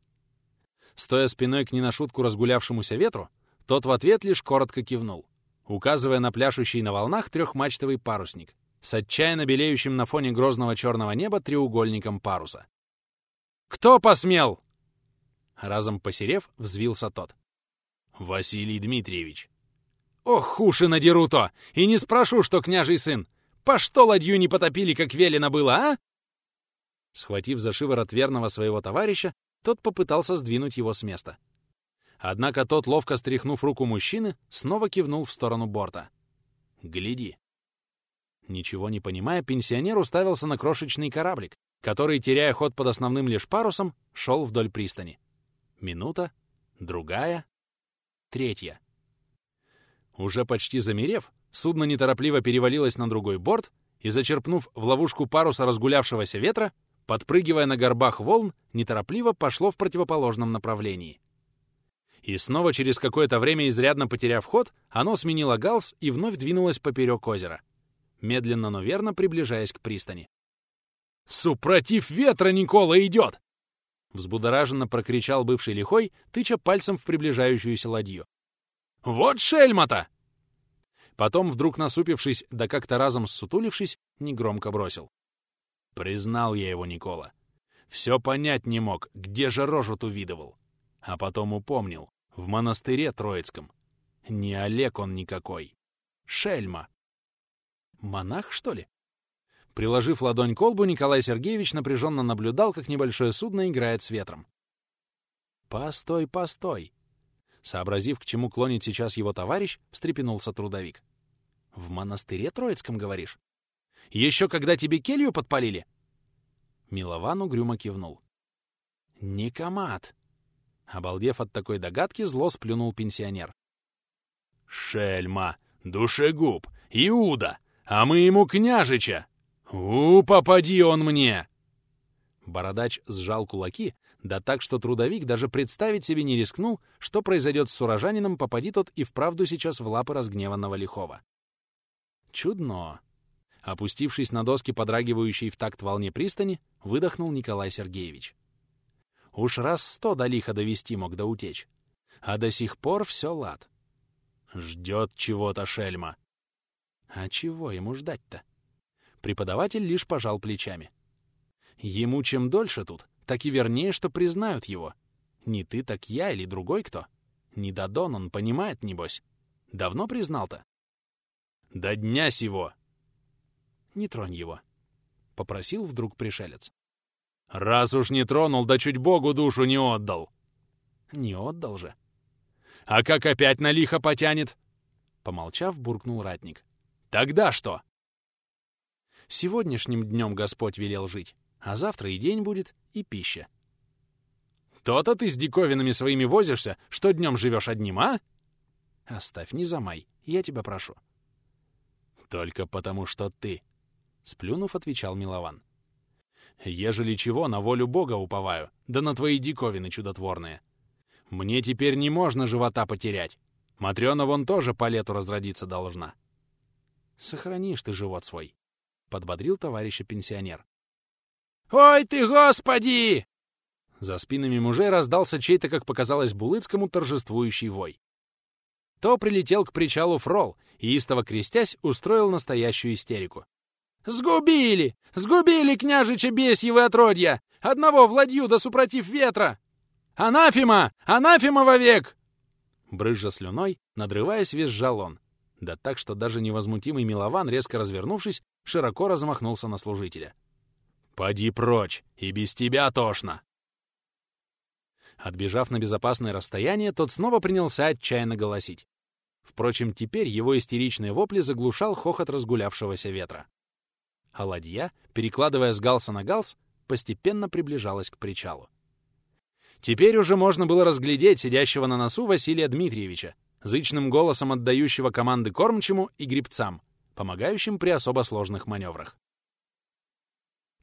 Стоя спиной к не на шутку разгулявшемуся ветру, тот в ответ лишь коротко кивнул, указывая на пляшущий на волнах трехмачтовый парусник с отчаянно белеющим на фоне грозного черного неба треугольником паруса. «Кто посмел?» Разом посерев, взвился тот. «Василий Дмитриевич». «Ох, уши надеру-то! И не спрошу, что княжий сын! По что ладью не потопили, как велено было, а?» Схватив за шиворот верного своего товарища, тот попытался сдвинуть его с места. Однако тот, ловко стряхнув руку мужчины, снова кивнул в сторону борта. «Гляди». Ничего не понимая, пенсионер уставился на крошечный кораблик, который, теряя ход под основным лишь парусом, шел вдоль пристани. Минута, другая, третья. Уже почти замерев, судно неторопливо перевалилось на другой борт и, зачерпнув в ловушку паруса разгулявшегося ветра, подпрыгивая на горбах волн, неторопливо пошло в противоположном направлении. И снова через какое-то время, изрядно потеряв ход, оно сменило галс и вновь двинулось поперек озера, медленно, но верно приближаясь к пристани. «Супротив ветра Никола идет!» Взбудораженно прокричал бывший лихой, тыча пальцем в приближающуюся ладью. «Вот шельма-то!» Потом, вдруг насупившись, да как-то разом ссутулившись, негромко бросил. Признал я его, Никола. Все понять не мог, где же рожу-ту видывал. А потом упомнил. В монастыре Троицком. Не Олег он никакой. Шельма. Монах, что ли? Приложив ладонь к колбу, Николай Сергеевич напряженно наблюдал, как небольшое судно играет с ветром. «Постой, постой!» Сообразив, к чему клонит сейчас его товарищ, встрепенулся трудовик. «В монастыре Троицком, говоришь? Еще когда тебе келью подпалили?» Милован угрюмо кивнул. «Никомат!» Обалдев от такой догадки, зло сплюнул пенсионер. «Шельма! Душегуб! Иуда! А мы ему княжича! У, попади он мне!» Бородач сжал кулаки, да так, что трудовик даже представить себе не рискнул, что произойдет с урожанином, попади тот и вправду сейчас в лапы разгневанного лихого. Чудно. Опустившись на доски, подрагивающей в такт волне пристани, выдохнул Николай Сергеевич. Уж раз сто до лиха довести мог да утечь. А до сих пор все лад. Ждет чего-то шельма. А чего ему ждать-то? Преподаватель лишь пожал плечами. Ему чем дольше тут, так и вернее, что признают его. Не ты, так я или другой кто. Не Дадон, он понимает, небось. Давно признал-то? До дня сего, не тронь его», — попросил вдруг пришелец. «Раз уж не тронул, да чуть Богу душу не отдал». «Не отдал же». «А как опять на лихо потянет?» Помолчав, буркнул ратник. «Тогда что?» «Сегодняшним днем Господь велел жить, а завтра и день будет, и пища». «То-то ты с диковинами своими возишься, что днем живешь одним, а?» «Оставь, не замай, я тебя прошу». «Только потому, что ты Сплюнув, отвечал Милован. «Ежели чего, на волю Бога уповаю, да на твои диковины чудотворные. Мне теперь не можно живота потерять. Матрёна вон тоже по лету разродиться должна». «Сохранишь ты живот свой», — подбодрил товарища пенсионер. «Ой ты, Господи!» За спинами мужей раздался чей-то, как показалось Булыцкому, торжествующий вой. То прилетел к причалу фрол и, истово крестясь, устроил настоящую истерику. «Сгубили! Сгубили, княжича бесьевы отродья! Одного владью да супротив ветра! Анафима! Анафима вовек!» Брызжа слюной, надрываясь, визжал он. Да так, что даже невозмутимый Милован, резко развернувшись, широко размахнулся на служителя. «Поди прочь, и без тебя тошно!» Отбежав на безопасное расстояние, тот снова принялся отчаянно голосить. Впрочем, теперь его истеричные вопли заглушал хохот разгулявшегося ветра а ладья, перекладывая с галса на галс, постепенно приближалась к причалу. Теперь уже можно было разглядеть сидящего на носу Василия Дмитриевича, зычным голосом отдающего команды кормчему и грибцам, помогающим при особо сложных маневрах.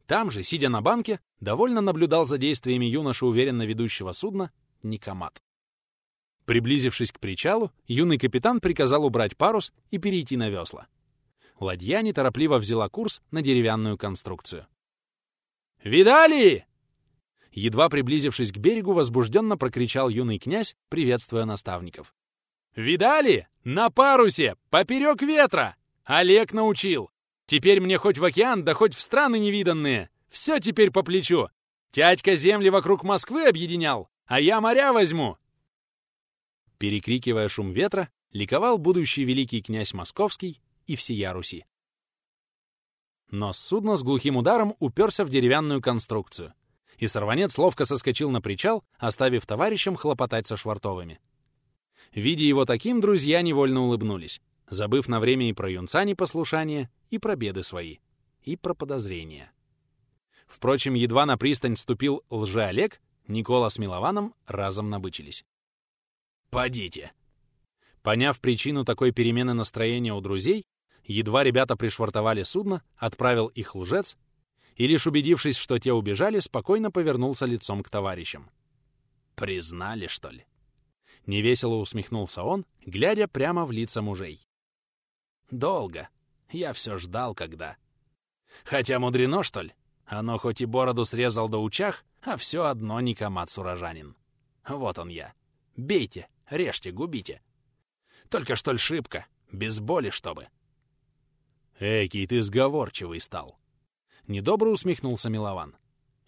Там же, сидя на банке, довольно наблюдал за действиями юноши, уверенно ведущего судна, Никомат. Приблизившись к причалу, юный капитан приказал убрать парус и перейти на весла. Ладья неторопливо взяла курс на деревянную конструкцию. «Видали?» Едва приблизившись к берегу, возбужденно прокричал юный князь, приветствуя наставников. «Видали? На парусе! Поперек ветра! Олег научил! Теперь мне хоть в океан, да хоть в страны невиданные! Все теперь по плечу! Тядька земли вокруг Москвы объединял, а я моря возьму!» Перекрикивая шум ветра, ликовал будущий великий князь Московский и всея Руси. Но судно с глухим ударом уперся в деревянную конструкцию, и сорванец ловко соскочил на причал, оставив товарищам хлопотать со швартовыми. Видя его таким, друзья невольно улыбнулись, забыв на время и про юнца непослушание, и про беды свои, и про подозрения. Впрочем, едва на пристань ступил лже-Олег, Никола с Милованом разом набычились. «Подите!» Поняв причину такой перемены настроения у друзей, едва ребята пришвартовали судно, отправил их лжец, и лишь убедившись, что те убежали, спокойно повернулся лицом к товарищам. «Признали, что ли?» Невесело усмехнулся он, глядя прямо в лица мужей. «Долго. Я все ждал, когда. Хотя мудрено, что ли? Оно хоть и бороду срезал до учах, а все одно никомат сурожанин. Вот он я. Бейте, режьте, губите. Только что ли шибко, без боли, чтобы». «Экий, ты сговорчивый стал!» Недобро усмехнулся Милован.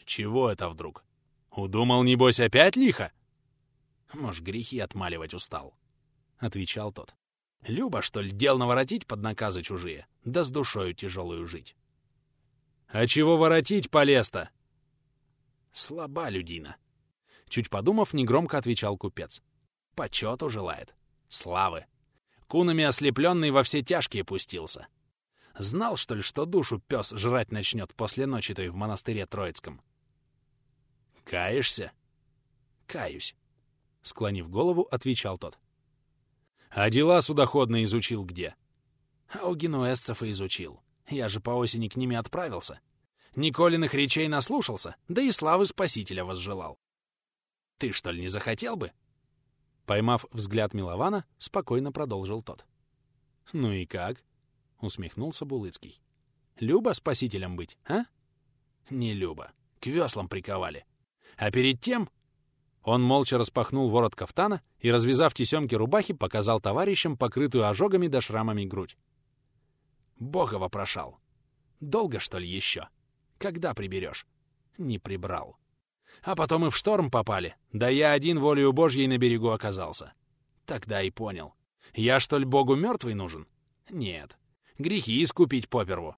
«Чего это вдруг? Удумал, небось, опять лихо?» «Может, грехи отмаливать устал», — отвечал тот. «Люба, что ли, дел наворотить под наказы чужие, да с душою тяжелую жить?» «А чего воротить полез-то?» «Слаба людина», — чуть подумав, негромко отвечал купец. «Почету желает. Славы. Кунами ослепленный во все тяжкие пустился. Знал, что ли, что душу пес жрать начнет после ночи той в монастыре Троицком?» «Каешься?» «Каюсь», — склонив голову, отвечал тот. «А дела судоходные изучил где?» «А у генуэзцев и изучил. Я же по осени к ними отправился. Николиных речей наслушался, да и славы Спасителя возжелал. Ты, что ли, не захотел бы?» Поймав взгляд Милована, спокойно продолжил тот. «Ну и как?» — усмехнулся Булыцкий. «Люба спасителем быть, а?» «Не Люба. К веслам приковали. А перед тем он молча распахнул ворот кафтана и, развязав тесемки рубахи, показал товарищам покрытую ожогами да шрамами грудь. «Бога вопрошал. Долго, что ли, еще? Когда приберешь?» «Не прибрал. А потом и в шторм попали. Да я один волею Божьей на берегу оказался. Тогда и понял. Я, что ли, Богу мертвый нужен? Нет. Грехи искупить поперву.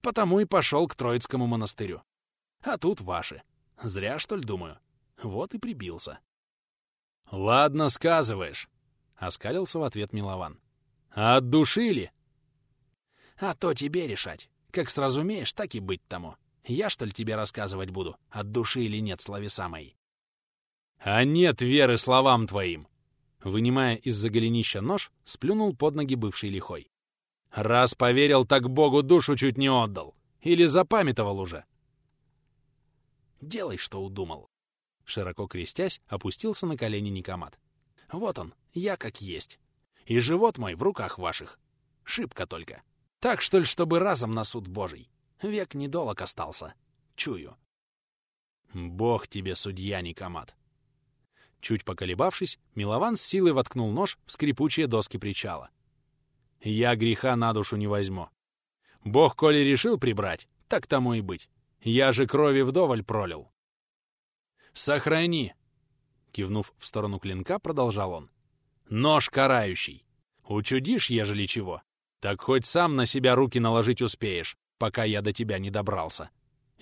Потому и пошел к Троицкому монастырю. А тут ваши. Зря, что ли, думаю?» Вот и прибился. «Ладно, сказываешь», — оскалился в ответ Милован. «А от души ли?» «А то тебе решать. Как сразумеешь, так и быть тому. Я, что ли, тебе рассказывать буду, от души или нет словеса мои?» «А нет веры словам твоим!» Вынимая из-за голенища нож, сплюнул под ноги бывший лихой. «Раз поверил, так Богу душу чуть не отдал. Или запамятовал уже?» «Делай, что удумал. Широко крестясь, опустился на колени Никомат. «Вот он, я как есть. И живот мой в руках ваших. Шибко только. Так, что ли, чтобы разом на суд Божий? Век недолог остался. Чую». «Бог тебе, судья Никомат!» Чуть поколебавшись, Милован с силой воткнул нож в скрипучие доски причала. «Я греха на душу не возьму. Бог, коли решил прибрать, так тому и быть. Я же крови вдоволь пролил. Сохрани!» Кивнув в сторону клинка, продолжал он. «Нож карающий! Учудишь, ежели чего, так хоть сам на себя руки наложить успеешь, пока я до тебя не добрался.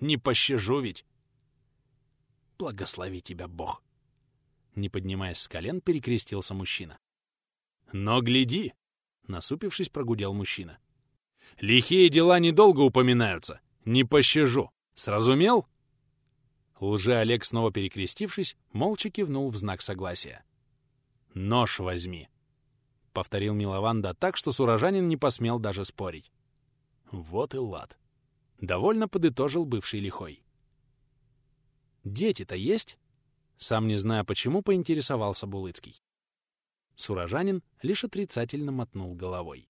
Не пощажу ведь!» «Благослови тебя, Бог!» Не поднимаясь с колен, перекрестился мужчина. «Но гляди!» — насупившись, прогудел мужчина. «Лихие дела недолго упоминаются. Не пощажу. Сразумел?» Лже-Олег, снова перекрестившись, молча кивнул в знак согласия. «Нож возьми!» — повторил Милован да так, что сурожанин не посмел даже спорить. Вот и лад. Довольно подытожил бывший лихой. «Дети-то есть?» Сам не зная почему, поинтересовался Булыцкий. Сурожанин лишь отрицательно мотнул головой.